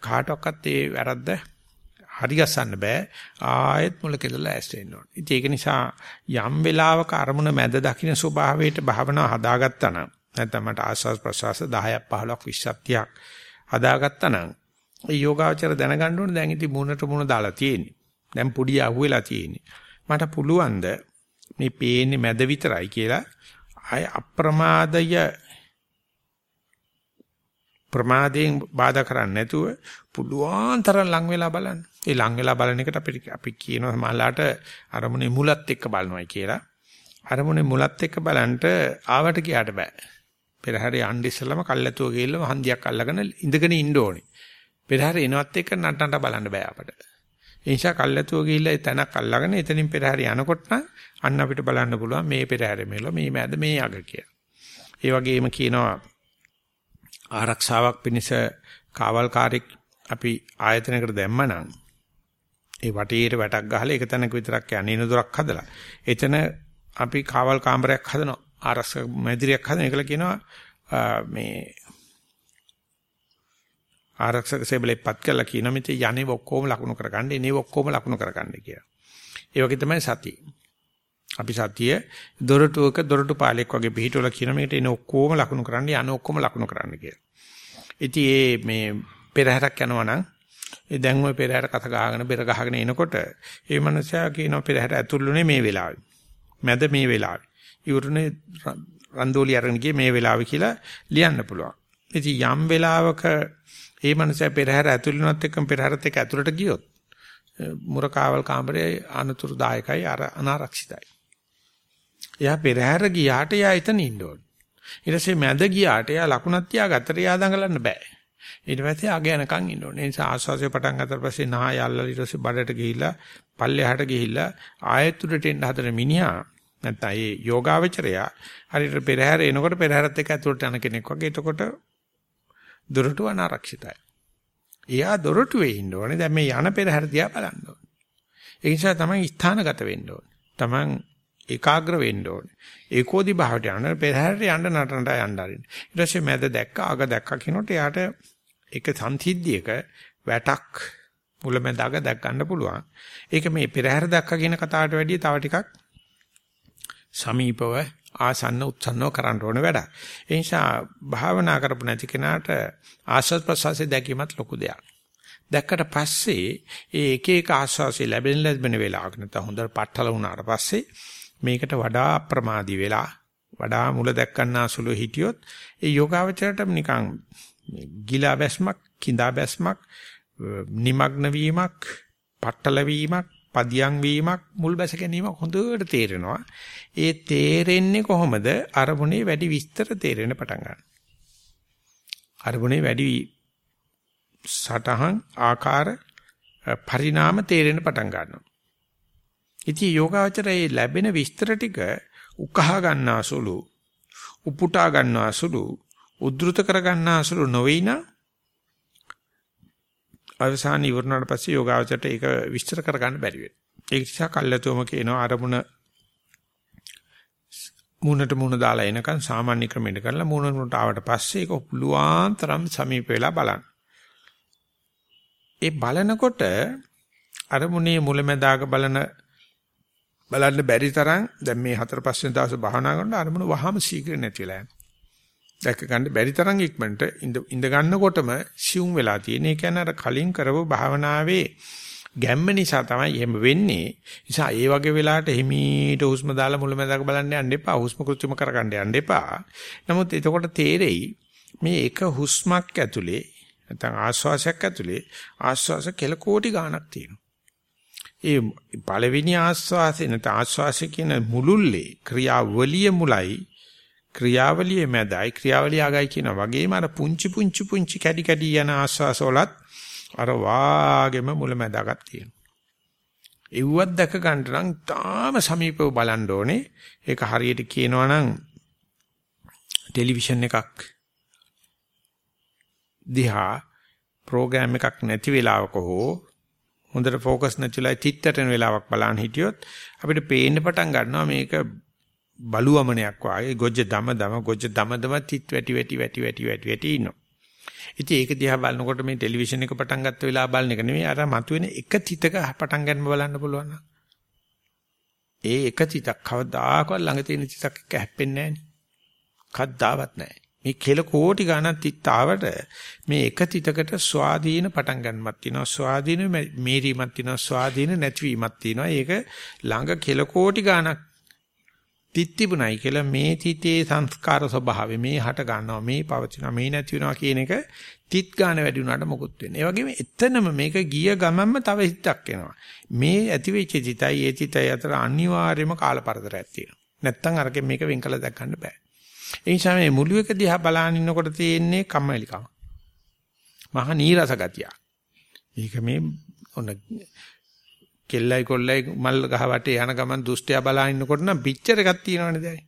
කාටවත් ඒ වැරද්ද හරි ගස්සන්න බෑ ආයෙත් මුල කෙදලා ඇස් වෙන්න ඕනේ. ඉතින් ඒක නිසා යම් වෙලාවක අරමුණ මැද දකින්න ස්වභාවයට භාවනාව හදාගත්තා නම් නැත්නම් මට ආස්වාස් ප්‍රසවාස 10ක් 15ක් 20ක් 30ක් හදාගත්තා නම් ඒ යෝගාවචර දැනගන්න ඕනේ දැන් ඉතින් මුණට මුණ දාලා තියෙන්නේ. දැන් පොඩි අහුවෙලා තියෙන්නේ. මට පුළුවන්ද මේ පේන්නේ මැද විතරයි කියලා ආය අප්‍රමාදය ප්‍රමාදයෙන් බාධා කරන්නේ නැතුව පුළුවන් තරම් ලං වෙලා බලන්න. ඒ ලං වෙලා බලන එකට අපි අපි කියනවා මහලාට අරමුණේ මුලත් එක්ක බලනවායි කියලා. අරමුණේ මුලත් එක්ක බලන්ට ආවට ගියාට බෑ. පෙරහැරේ යන්න ඉස්සෙල්ලම කල්ැතුව ගිහිල්ලා වහන්දියක් අල්ලගෙන ඉඳගෙන ඉන්න ඕනේ. පෙරහැර එනවත් එක්ක නටනට බලන්න බෑ අපට. ඒ නිසා කල්ැතුව ගිහිල්ලා ඒ තැනක් අල්ලගෙන එතනින් පෙරහැර යනකොට නම් අන්න අපිට බලන්න පුළුවන් මේ පෙරහැරේ මෙල මේ මැද මේ අග කියලා. ඒ වගේම කියනවා ආරක්ෂාවක් පිණිස කාවල්කාරෙක් අපි ආයතනයකට දැම්මනම් ඒ වටේට වැටක් ගහලා එක තැනක විතරක් යන්නේ නදුරක් හදලා. එතන අපි කාවල් කාමරයක් හදනවා. ආරක්ෂක මැදිරියක් හදන එකල කියනවා මේ ආරක්ෂක සේබලෙපත් කරලා කියන මෙතේ යන්නේ ඔක්කොම ලකුණු කරගන්න, එනේ ඔක්කොම ලකුණු කරගන්න කියලා. ඒ වගේ තමයි සතිය. අපි සතිය දොරටුවක දොරටු පාලෙක් වගේ පිළිහිටවල කියන මේකට එන ඔක්කොම ලකුණු කරන්න, යන ඔක්කොම ලකුණු කරන්න කියලා. ඉතින් මේ පෙරහැරක් යනවා නම් ඒ දැන් ওই පෙරහැර කත ගහගෙන බෙර ගහගෙන එනකොට ඒ මනුස්සයා කියනවා පෙරහැර ඇතුළුනේ මේ වෙලාවේ. මැද මේ වෙලාවේ. ඉවරුනේ රන්දෝලි අරගෙන ගියේ මේ වෙලාවේ කියලා ලියන්න පුළුවන්. ඉතින් යම් වෙලාවක ඒ මනුස්සයා පෙරහැර ඇතුළුනොත් එක්කම පෙරහැරත් එක්ක ඇතුළට ගියොත් මුරකාවල් කාමරේ අනතුරුදායකයි අර අනාරක්ෂිතයි. එයා පෙරහැර ගියාට එයා එතන ඉන්න ඕනේ. ඊට පස්සේ මැද ගියාට එයා ලකුණක් තියාගත්තට එයා දඟලන්න බෑ. ඊට පස්සේ අග යනකම් ඉන්න ඕනේ. ඒ නිසා ආස්වාසිය පටන් ගත්තට පස්සේ නහය අල්ලලා ඊට පස්සේ බඩට ගිහිල්ලා පල්ලෙහාට ගිහිල්ලා ආයෙත් උඩට එන්න හදන මිනිහා නැත්නම් ඒ යෝගාවචරයා හරියට පෙරහැර එනකොට පෙරහැරත් එක්ක ඇතුළට යන කෙනෙක් වගේ. එතකොට දුරට අනාරක්ෂිතයි. එයා දොරටුවේ ඉන්න ඕනේ. දැන් මේ යන පෙරහැර දිහා බලන්න ඕනේ. ඒ නිසා තමයි ස්ථානගත වෙන්න ඕනේ. Taman ඒකාග්‍ර වෙන්න ඕනේ. ඒකෝදි භාවයට යන පෙරහැරට යන්න නටනට යන්න ආරින්න. ඊට පස්සේ මැද දැක්ක අග දැක්ක කියනකොට එයාට ඒක සංසිද්ධියක වැටක් මුලැමැදාග දැක් ගන්න පුළුවන්. ඒක මේ පෙරහැර දැක්ක කියන කතාවට වැඩිය තව ටිකක් සමීපව ආසන්න උත්සන්නව කරන්න ඕන වැඩක්. ඒ නිසා භාවනා කරපු නැති කෙනාට ආස්වාද ප්‍රසවාසයේ දැකීමත් ලොකු දෙයක්. දැක්කට පස්සේ ඒ එක එක ආස්වාසිය ලැබෙන ලැබෙන වෙලාවක නැත්නම් හොඳට පටල වුණාට පස්සේ මේකට වඩා ප්‍රමාදී වෙලා වඩා මුල දැක්කන්නාසුළු හිටියොත් ඒ යෝගාවචරයට නිකන් ගිලා බැස්මක්, කිඳා බැස්මක්, নিমগ্ন වීමක්, පටල වීමක් පදියම් වීමක් මුල් බැස ගැනීමක් හොඳට තේරෙනවා. ඒ තේරෙන්නේ කොහොමද? අරමුණේ වැඩි විස්තර තේරෙන්න පටන් ගන්නවා. අරමුණේ වැඩි සටහන් ආකාර පරිණාම තේරෙන්න පටන් ගන්නවා. ඉතින් යෝගාචරයේ ලැබෙන විස්තර ටික උකහා ගන්නාසුළු උපුටා ගන්නාසුළු උද්දෘත කර ගන්නාසුළු නොවේනා අවසාන ඉවරනාට පස්සේ යෝගාවචරයට ඒක විස්තර කරගන්න බැරි වෙනවා. ඒ නිසා කල්ලාතෝම කියනවා අරමුණ මූණට මූණ දාලා එනකන් සාමාන්‍ය ක්‍රමයකට කරලා මූණ මූණට ආවට පස්සේ ඒක පුළුවන් තරම් සමීප වෙලා බලන්න. ඒ බලනකොට අරමුණේ මුලැමැදාක බලන බලන්න බැරි තරම් දැන් මේ හතර පස්වෙනි දවසේ භාවනා කරනකොට අරමුණ වහාම ශීඝ්‍ර නැති වෙලා යනවා. දැක ගන්න බැරි තරම් ඉක්මනට ඉඳ ඉඳ ගන්නකොටම සිවුම් වෙලා තියෙන. ඒ කියන්නේ අර කලින් කරව භාවනාවේ ගැම්ම නිසා තමයි එහෙම වෙන්නේ. නිසා ඒ වගේ වෙලාවට හිමීට හුස්ම දාලා මුලමඳාක බලන්න යන්න එපා. හුස්ම කෘත්‍රිම කරගන්න යන්න එපා. නමුත් එතකොට තේරෙයි මේ එක හුස්මක් ඇතුලේ නැත්නම් ආශ්වාසයක් ඇතුලේ ආශ්වාස කෙල කෝටි ගාණක් තියෙනවා. ඒ පළවෙනි ආශ්වාසය නැත්නම් ආශ්වාසය කියන මුලුල්ලේ ක්‍රියාවලිය මුලයි ක්‍රියාවලියේ මැදයි ක්‍රියාවලිය ආගයි කියන වගේම අර පුංචි පුංචි පුංචි කැඩි කැඩි යන ආස්වාසවලත් අර වාගෙම මුලැමැදාගක් තියෙනවා. එව්වත් දැක ගන්න නම් තාම සමීපව බලන්න ඕනේ. ඒක හරියට කියනවා නම් ටෙලිවිෂන් එකක් දිහා ප්‍රෝග්‍රෑම් එකක් නැති වෙලාවක හෝ හොඳට ફોකස් නැතිලා තිත්තටන වෙලාවක් බලන් හිටියොත් අපිට පේන්න පටන් ගන්නවා මේක බලුවමනයක් වාගේ ගොජ්ජ දම දම ගොජ්ජ දම දම තිත් වැටි වැටි වැටි වැටි වැටි වැටි ඉන්නවා. ඉතින් ඒක දිහා බලනකොට මේ ටෙලිවිෂන් එක පටන් ගත්ත වෙලාව බලන එක නෙමෙයි අර මතුවෙන එක තිතක පටන් ගන්න බලන්න පුළුවන් ඒ එක තිතක් කවදාකවත් ළඟ තියෙන තිතක් එක්ක හැප්පෙන්නේ නැහැ කද්දාවත් නැහැ. මේ කෙල කෝටි ගණන් තිත්තාවට මේ එක තිතකට ස්වාධීන පටන් ගන්නමක් තියෙනවා. ස්වාධීන මේරීමක් තියෙනවා. ස්වාධීන නැතිවීමක් තියෙනවා. ඒක ළඟ කෙල කෝටි ගණක් තිත්තිබුණයි කියලා මේ තිතේ සංස්කාර ස්වභාවය මේ හට ගන්නවා මේ පවතිනවා මේ නැති වෙනවා කියන එක තිත් ගන්න වැඩි වුණාට මොකුත් වෙන්නේ. ඒ වගේම එතනම මේක ගිය ගමන්ම තව හිතක් එනවා. මේ ඇති වෙච්ච තිතයි ඒ තිතයි අතර අනිවාර්යයෙන්ම කාලපරතරයක් තියෙනවා. නැත්තම් අරකින් මේක වෙන් කළ දැක් ගන්න බෑ. ඒ නිසා මේ මුළු එක දිහා බලන ඉන්නකොට තියෙන්නේ කම්මැලිකම. මහා නීරස ගතිය. මේක මේ ඔන්න කෙල්ලයි කොල්ලයි මල් ගහ වටේ යන ගමන් දුෂ්ටයා බලා ඉන්නකොට නම් පික්චර් එකක් තියෙනවනේ දැන්.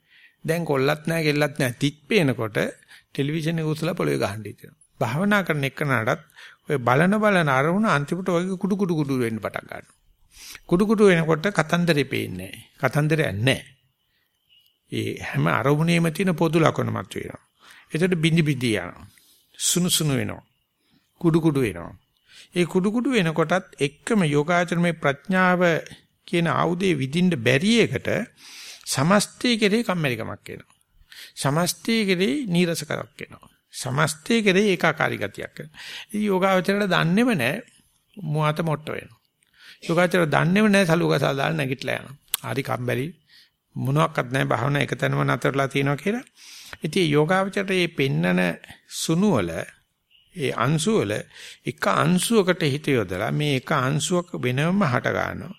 දැන් කොල්ලත් නැහැ කෙල්ලත් නැහැ. තිත් පේනකොට ටෙලිවිෂන් එක උසලා පොළවේ ගහන්න ඉතිනවා. භාවනා කරන එකනටත් ඔය බලන බලන අරමුණ අන්තිමට වගේ කුඩු කුඩු කුඩු වෙන්න පටන් ගන්නවා. කුඩු කුඩු වෙනකොට කතන්දරේ පේන්නේ නැහැ. කතන්දරයක් නැහැ. ඒ හැම අරමුණේම තියෙන පොදු ලක්ෂණ මත වෙනවා. එතකොට බිඳි බිඳි යනවා. සුනු සුනු වෙනවා. කුඩු කුඩු වෙනවා. ඒ කුඩු කුඩු වෙනකොටත් එක්කම යෝගාචර මේ ප්‍රඥාව කියන ආයුධේ විදින්න බැරි එකට සමස්තය කෙරේ කම්මැලිකමක් එනවා. සමස්තය කෙරේ නීරසකමක් එනවා. සමස්තය කෙරේ ඒකාකාරී ගතියක් එනවා. ඉතින් යෝගාචරයට දන්නේම නැහැ මුවත මොට්ට වෙනවා. යෝගාචර දන්නේම නැහැ සලුවකසල් දාලා නැගිටලා යනවා. හරි කම්බැලි මොනවත් නැහැ භාවනා එකතැනම නතරලා තියෙනවා කියලා. ඉතින් යෝගාචරයේ මේ පෙන්නන සුණුවල ඒ අංශු වල එක අංශුවකට හිත යොදලා මේ එක අංශුවක වෙනම හට ගන්නවා.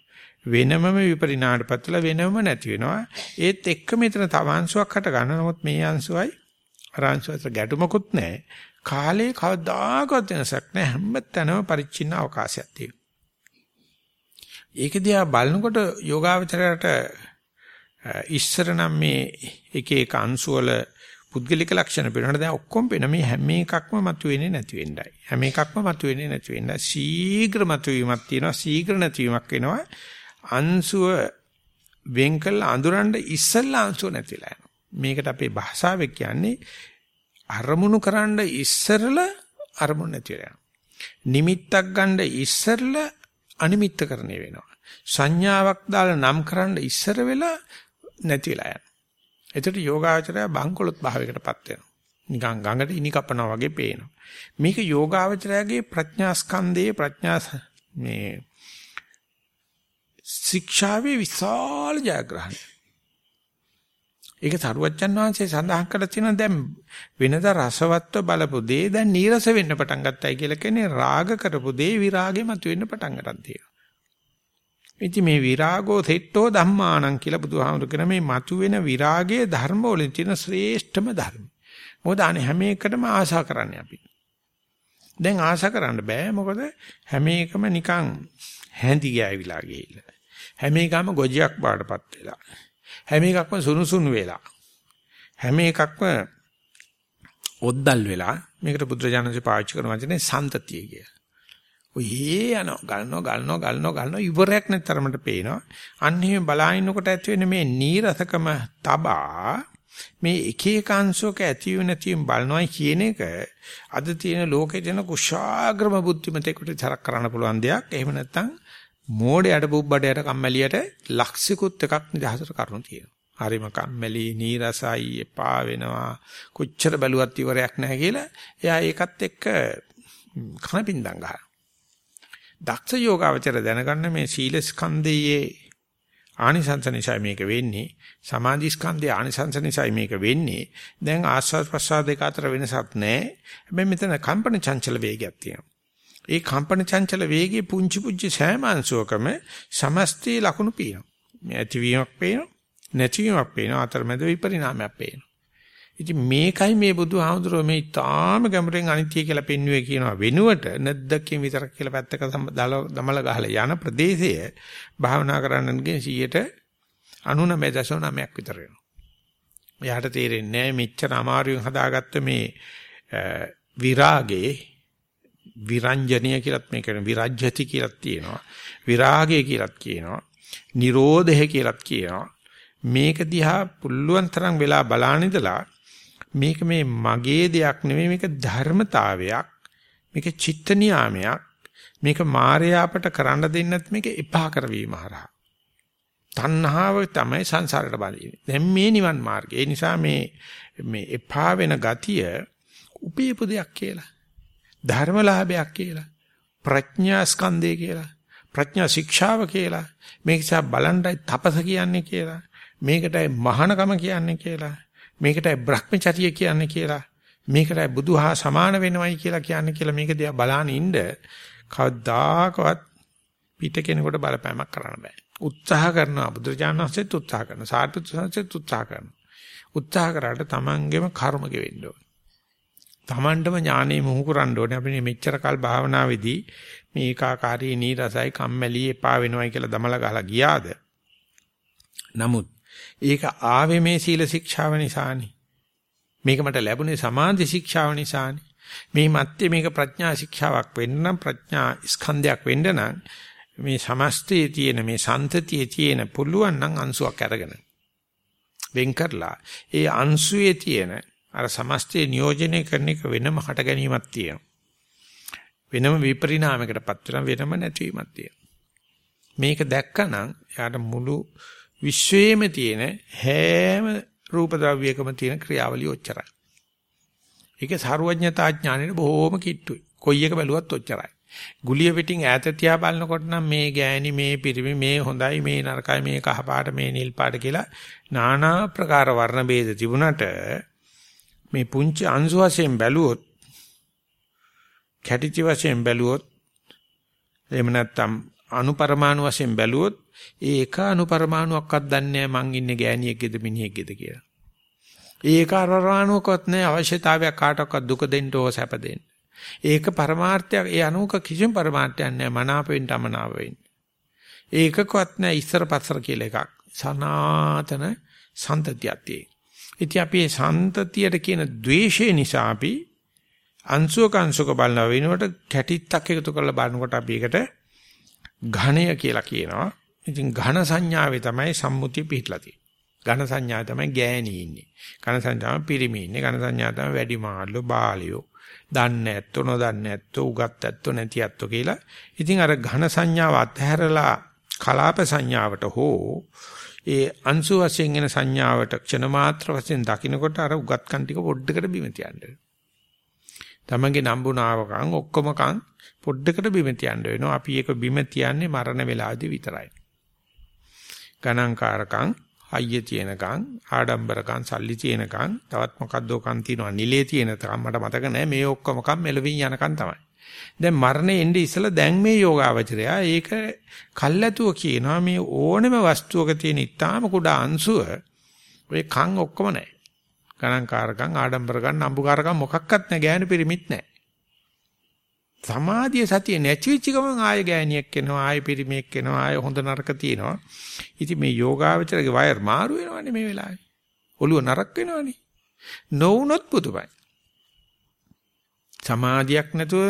වෙනමම විපරිණාමපත්ල වෙනම නැති වෙනවා. ඒත් එක්ක මෙතන තව අංශුවක් හට ගන්නවා. නමුත් මේ අංශුවයි අර අංශුවට ගැටුමකුත් නැහැ. කාලේ කවදාකවත් වෙනසක් නැහැ. හැමතැනම පරිච්ඡින්න අවකාශයක් තියෙනවා. ඒක දිහා බලනකොට යෝගාවචරයට ඉස්සර නම් මේ එක එක අංශු වල පුද්ගලික ලක්ෂණ පේනකොට දැන් ඔක්කොම පේන මේ හැම එකක්ම මතුවෙන්නේ නැති වෙන්නයි. හැම එකක්ම මතුවෙන්නේ නැති වෙන්න. ශීඝ්‍ර මතුවීමක් තියෙනවා. ශීඝ්‍ර නැතිවීමක් වෙනවා. අංශුව වෙන්කල් අඳුරන්න ඉස්සල්ලා අංශුව නැතිලා යනවා. මේකට අපේ භාෂාවෙන් කියන්නේ අරමුණු කරන්න ඉස්සරලා අරමුණ නැති වෙනවා. නිමිත්තක් ගන්න ඉස්සරලා අනිමිත්තකරණය වෙනවා. සංඥාවක් දාලා නම් කරන්න ඉස්සර වෙලා නැති වෙලා යනවා. එතකොට යෝගාචරය බංකොලොත් භාවයකටපත් වෙනවා. නිකන් ගඟට ඉනි කපනවා වගේ පේනවා. මේක යෝගාචරයගේ ප්‍රඥා ස්කන්ධයේ ප්‍රඥා මේ ශික්ෂාවේ විශාල ජයග්‍රහණය. ඒක සරුවච්චන් වහන්සේ සඳහන් කරලා තියෙනවා දැන් වෙනදා රසවත්ව බලපු දේ දැන් නීරස වෙන්න පටන් ගත්තයි කියලා කියන්නේ රාග කරපු දේ විරාගෙ මතුවෙන්න පටන් ගන්න තියෙනවා. ඉතින් මේ විරාගෝ තෙට්ටෝ ධම්මානං කියලා බුදුහාමුදුරු කියන මේ මතුවෙන විරාගයේ ධර්ම වලින් තියෙන ශ්‍රේෂ්ඨම ධර්ම. මොකද අනේ හැම එකටම ආශා කරන්නේ අපි. දැන් ආශා කරන්න බෑ මොකද හැම එකම නිකන් හැඳි ගෑවිලා ගිහිල්ලා. හැම එකම ගොජියක් බාටපත් වෙලා. හැම එකක්ම සුනුසුනු වෙලා. හැම එකක්ම ඔද්දල් වෙලා මේකට බුද්ධජනක පාවිච්චි කරන වචනේ සන්තතිය කියලා. ඔයේ යනවා ගලනවා ගලනවා ගලනවා ගලනවා ඉවරයක් නැතරමට පේනවා. අන්න එහෙම බලාිනකොට ඇති වෙන මේ නීරසකම තබා මේ එක එක අංශෝක ඇති වෙන තියෙන බලනවායි කියන එක අද තියෙන ලෝකේ තියෙන කුශාග්‍රම බුද්ධිමතෙකුට තරක් කරන්න පුළුවන් දෙයක්. එහෙම නැත්නම් මෝඩයට බුබ්බඩයට කම්මැලියට ලක්ෂිකුත් එකක් නිදහසට කරුණු තියෙනවා. හරිම කම්මැලි නීරසයි එපා වෙනවා කොච්චර බැලුවත් ඉවරයක් නැහැ කියලා එයා ඒකත් එක්ක කනපින්දම් ගන්නවා. දක්ෂ යෝගාවචර දැනගන්න මේ සීල ස්කන්ධයේ ආනිසංස නිසා මේක වෙන්නේ. සමාධි ස්කන්ධයේ ආනිසංස නිසා මේක වෙන්නේ. දැන් ආස්වාද ප්‍රසආද දෙක අතර වෙනසක් නැහැ. හැබැයි මෙතන කම්පන චංචල වේගයක් තියෙනවා. ඒ කම්පන චංචල වේගයේ පුංචි පුංචි සෑම අංශුවකම සමස්තී ලකුණු පේනවා. මේ ඇතිවීමක් පේනවා නැතිවීමක් පේනවා අතරමැද විපරිණාමයක් පේනවා. ඉතින් මේකයි මේ බුදුහාමුදුරුවෝ මේ තාම ගැඹුරෙන් අනිත්‍ය කියලා පෙන්වුවේ කියනවා වෙනුවට නැද්දකින් විතරක් කියලා පැත්තක දමල ගහලා යන ප්‍රදේශය භාවනා කරන්නන්ගේ 99.9ක් විතර වෙනවා. එයාට තේරෙන්නේ නැහැ මෙච්චර අමාරුවෙන් හදාගත්ත මේ විරාගේ විරංජනීය කියලත් මේක විරජ්‍යති කියලත් තියෙනවා. විරාගය කියලත් කියනවා. නිරෝධය කියලත් කියනවා. මේක දිහා පුල්ලුවන් තරම් වෙලා බලාන ඉඳලා මේක මේ මගේ දෙයක් නෙමෙයි මේක ධර්මතාවයක් මේක චිත්ත නියාමයක් මේක මායя අපට කරන්න දෙන්නත් මේක එපා කරවීම හරහා. තණ්හාව තමයි සංසාරයට බඳින්නේ. දැන් මේ නිවන් මාර්ගය. ඒ නිසා මේ මේ එපා වෙන ගතිය උපේපු දෙයක් කියලා. ධර්මලාභයක් කියලා. ප්‍රඥා ස්කන්ධය කියලා. ප්‍රඥා ශික්ෂාව කියලා. මේක නිසා බලන්ඩයි තපස කියන්නේ කියලා. මේකටයි මහානකම කියන්නේ කියලා. මේකටයි Brahmacharya කියන්නේ කියලා මේකටයි බුදුහා සමාන වෙනවයි කියලා කියන්නේ කියලා මේක දිහා බලාන ඉන්න කවදාකවත් පිට කෙනෙකුට බලපෑමක් කරන්න බෑ. උත්සාහ කරනවා බුදුරජාණන් වහන්සේත් උත්සාහ කරනවා සාරිපුත්‍ර සංසෙත් උත්සාහ කරනවා. උත්සාහ කරාට තමන්ගේම කර්ම ගෙවෙන්න ඕන. තමන්ටම ඥානෙ මුහු කරන්න ඕනේ. අපි මෙච්චර කල් භාවනාවේදී මේ ඒකාකාරී නීරසයි කම්මැලි එපා වෙනවයි කියලා දමලා ගහලා ගියාද? නමුත් ඒක ආවේ මේ සීල ශික්ෂාව නිසානේ. මේක මට ලැබුණේ සමාධි ශික්ෂාව නිසානේ. මේ මැත්තේ මේක ප්‍රඥා ශික්ෂාවක් වෙන්න නම් ප්‍රඥා ස්කන්ධයක් වෙන්න නම් මේ සමස්තයේ තියෙන මේ සන්තතියේ තියෙන පුළුවන් නම් අංශුවක් අරගෙන වෙන් කරලා ඒ අංශුවේ තියෙන අර සමස්තයේ නියෝජනය කරන එක වෙනම හට ගැනීමක් තියෙනවා. වෙනම විපරිණාමයකටපත් වෙන වෙනම නැතිවීමක් තියෙනවා. මේක දැක්කනම් යාට මුළු විශ්වයේම තියෙන හැම රූප ද්‍රව්‍යයකම තියෙන ක්‍රියාවලිය ඔච්චරයි. ඒක සාරවඥතා ඥානෙට බොහෝම කිට්ටුයි. කොයි එක බැලුවත් ඔච්චරයි. ගුලිය පිටින් ඈත තියා බලනකොට නම් මේ ගෑණි මේ පිරිමි මේ හොඳයි මේ නරකයි මේ කහ පාට මේ නිල් පාට කියලා নানা ප්‍රකාර වර්ණ ભેද තිබුණට මේ පුංචි අංශු වශයෙන් බැලුවොත් කැටිති වශයෙන් බැලුවොත් එහෙම නැත්නම් අණු පරමාණු වශයෙන් බැලුවොත් ඒ එක අනුපරමාණුවක්වත් දන්නේ නැහැ මං ඉන්නේ ගෑණියෙක්ගේද මිනිහෙක්ගේද කියලා. ඒක අරරාණුවකවත් නැහැ අවශ්‍යතාවයක් කාටවත් දුක දෙන්න ඕ සැප දෙන්න. ඒක පරමාර්ථයක් ඒ අනුක කිසිම පරමාර්ථයක් නැහැ මනාප වෙන්න අමනාප වෙන්න. ඒකකවත් නැහැ ඉස්සර පස්සර කියලා එකක්. සනාතන සන්තතියක් තියෙන. ඉතින් අපි මේ සන්තතියට කියන द्वේෂය නිසා අපි අංශුක අංශුක බලන වෙනකොට කැටිත්තක් එකතු කරලා බලනකොට අපි ඒකට ඝණය කියලා කියනවා. ඉතින් ඝන සංඥාවේ තමයි සම්මුතිය පිහිටලා තියෙන්නේ. ඝන සංඥාව තමයි ගෑණි ඉන්නේ. ඝන සංඥාව පිරිමි ඉන්නේ. ඝන සංඥාව තමයි වැඩිමාල්ලෝ බාලියෝ. දන්නේ ඇත්තෝ නොදන්නේ ඇත්තෝ උගත් ඇත්තෝ නැති ඇත්තෝ කියලා. ඉතින් අර ඝන සංඥාව අත්හැරලා කලාප සංඥාවට හෝ ඒ අංශු වශයෙන් එන සංඥාවට ක්ෂණ මාත්‍ර වශයෙන් දකින්නකොට අර උගත්කම් ටික පොඩ්ඩකට බිම තියන්න. තමන්ගේ නම්බුනාවකම් ඔක්කොමකම් පොඩ්ඩකට බිම තියන්න වෙනවා. අපි ඒක බිම තියන්නේ මරණ වේලාවේදී විතරයි. ගණන්කාරකම් අයිය තියෙනකම් ආඩම්බරකම් සල්ලි තියෙනකම් තවත් මොකද්දෝ කන් තියනවා නිලේ තියෙනකම් මට මතක නැහැ මේ ඔක්කොමකම් මෙලවින් යනකම් තමයි. දැන් මරණය එන්නේ ඉස්සලා දැන් මේ යෝගාවචරයා ඒක කල්ැතුව කියනවා මේ ඕනෙම වස්තුවක තියෙන ඊටාම කුඩා අංශුව ඔය කන් ඔක්කොම නැහැ. ගණන්කාරකම් ආඩම්බරකම් නම්බුකාරකම් මොකක්වත් නැහැ ගෑනු පිරිමිත් නැහැ. සමාධිය සතිය නැතිවෙච්ච ගමන් ආය ගෑණියෙක් එනවා ආය පිරිමියෙක් එනවා ආය හොඳ නරක තියෙනවා. ඉතින් මේ යෝගාවචරගේ වයර් මාරු වෙනවනේ මේ වෙලාවේ. ඔළුව නරක වෙනවනේ. නොවුනොත් පුදුමයි. සමාධියක් නැතුව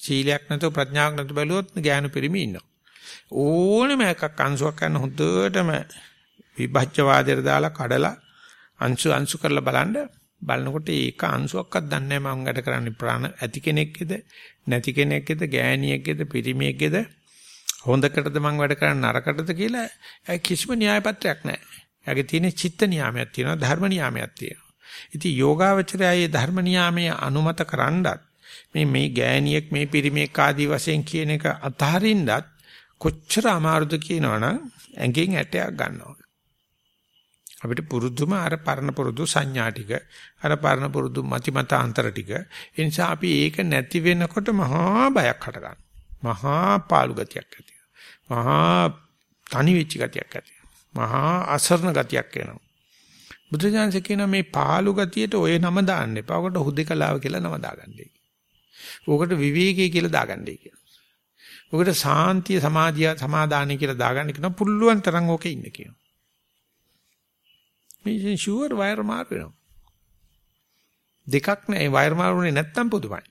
සීලයක් නැතුව ප්‍රඥාවක් නැතුව බැලුවොත් ඥාන පරිමි ඉන්නවා. ඕනෙම එකක් අංශුවක් ගන්න හොඳටම විභජ්‍යවාදයට දාලා කඩලා අංශු අංශු කරලා බලන්න බලනකොට ඒක අංශුවක්වත් දන්නේ නැහැ මම වැඩ කරන්නේ ප්‍රාණ ඇති කෙනෙක්ගේද නැති කෙනෙක්ගේද ගෑණියෙක්ගේද පිරිමියෙක්ගේද හොඳකටද මම වැඩ කරන්නේ නරකටද කියලා කිසිම න්‍යාය පත්‍රයක් නැහැ. එයාගේ තියෙන චිත්ත නියාමයක් තියෙනවා ධර්ම නියාමයක් තියෙනවා. ඉතින් යෝගාවචරයයේ ධර්ම නියාමයේ අනුමත කරන්නත් මේ මේ ගෑණියෙක් මේ පිරිමියෙක් ආදී වශයෙන් කියන එක අතහරින්නත් කොච්චර අමාරුද කියනවනම් ඇඟෙන් ඇටයක් ගන්නවා. අපිට පුරුදුම අර පරණ පුරුදු සංඥා ටික අර පරණ පුරුදු මතිමතාන්තර ටික ඒ නිසා අපි ඒක නැති වෙනකොට මහා බයක් හට ගන්නවා. මහා පාළු ගතියක් ඇති මහා තනි වෙච්ච ගතියක් ඇති මහා අසරණ ගතියක් එනවා. බුදුජානක කියන මේ පාළු ගතියට ඔය නම දාන්න එපා. ඔකට හුදේකලාව කියලා නම දාගන්නයි. ඕකට විවේකී කියලා දාගන්නයි කියලා. ඔකට සාන්තිය සමාධිය සමාදානයි කියලා දාගන්න කියන පුළුවන් තරම් ඕකේ ඉන්න කියනවා. මේ ෂුවර් වයර් මාරු වෙනවා. දෙකක් නෑ වයර් මාරුනේ නැත්තම් පුදුමයි.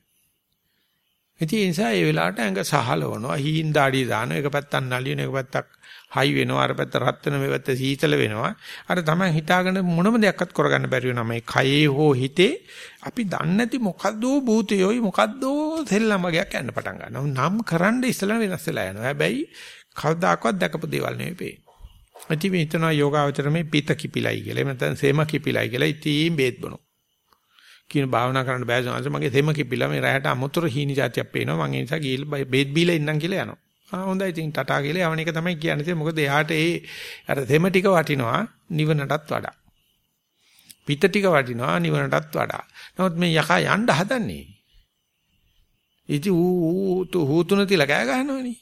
ඉතින් ඒ නිසා ඒ වෙලාවට ඇඟ සහලවනවා හීන් දාඩිය දානවා එක පැත්තක් නලියන එක පැත්තක් හයි වෙනවා අර පැත්ත රත් වෙන මේ පැත්ත සීතල වෙනවා. අර තමයි හිතාගෙන මොනම දෙයක්වත් කරගන්න බැරි වෙනවා. මේ කයේ හෝ හිතේ අපි දන්නේ නැති මොකද්ද භූතයෝයි මොකද්ද සෙල්ලම් වගේක් යන්න පටන් ගන්නවා. නම් කරන්න ඉස්සලා වෙනස් වෙලා යනවා. හැබැයි කවදාකවත් දැකපු දේවල් නෙවෙයි පේන්නේ. ඉතින් මේ හිතනවා යෝගාවචර මේ පිත කිපිලයි කියලා එහෙම නැත්නම් සේම කිපිලයි කියලා ඉතින් බේත් බොනවා කියන භාවනා කරන්න බෑ සෝනස මගේ දෙම කිපිලා මේ රැයට අමුතර හීනි જાතියක් පේනවා මම ඒ නිසා ගිහලා බේත් බීලා ඉන්නම් කියලා යනවා ආ හොඳයි ඉතින් ටටා කියලා යවන එක තමයි කියන්නේ මොකද එයාට ඒ අර දෙම ටික වටිනවා නිවනටත් වඩා පිට ටික වටිනවා නිවනටත් වඩා නමුත් මේ යකා යන්න හදන්නේ ඉතින් ඌ ඌ හූතුන තියලා කෑ ගහනවනේ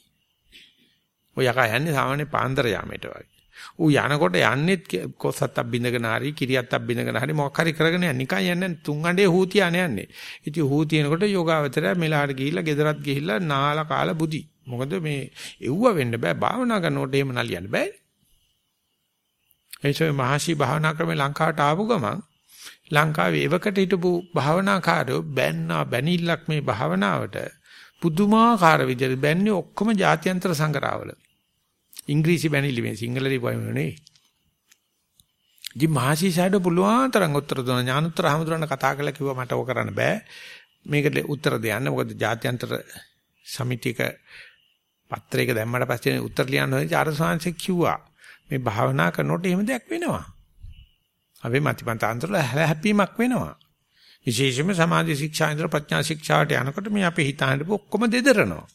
ඔය යකා යන්නේ සාමාන්‍ය පාන්දර යාමයට වගේ ඌ යනකොට යන්නෙත් කොසත්තක් බින්දගෙන හරි කිරියත්තක් බින්දගෙන හරි මොකක් හරි කරගෙන යන්නේ නිකන් යන්නේ තුන් අඬේ හූතියන යන්නේ. ඉතින් හූතියනකොට යෝගාවචරය මෙලාට ගිහිල්ලා ගෙදරත් ගිහිල්ලා නාලා කාලා බුදි. මොකද මේ එව්ව වෙන්න බෑ භාවනා කරනකොට එහෙම නලියන්න බෑ. එයිසෙ මහසි භාවනා ක්‍රමේ ලංකාවට ආපු ගමන් ලංකාවේ එවකට හිටපු භාවනාකාරයෝ බැන්නා බැනිල්ලක් මේ භාවනාවට පුදුමාකාර විදිහට බැන්නේ ඔක්කොම ජාත්‍යන්තර සංග්‍රහවල. ඉංග්‍රීසි බැනිලි මේ සිංහල ලිපුවම නෙවෙයි. ජි මහසීසාඩ පුළුවන් තරම් උත්තර දුන්න ඥානුත්තර හැමදෙරණ කතා කරලා කිව්වා මට ඕක කරන්න බෑ. මේකට උත්තර දෙන්න මොකද ජාත්‍යන්තර සමිතියක පත්‍රයක දැම්මට පස්සේ උත්තර ලියන්න හොඳ ආරසංශ කිව්වා. මේ භාවනා කරනකොට එහෙම දෙයක් වෙනවා. අපි මතිමතාන්තරල හැපීමක් වෙනවා. විශේෂයෙන්ම සමාධි ශික්ෂා ඉදලා ප්‍රඥා ශික්ෂාට යනකොට මේ අපේ හිතානට ඔක්කොම දෙදරනවා.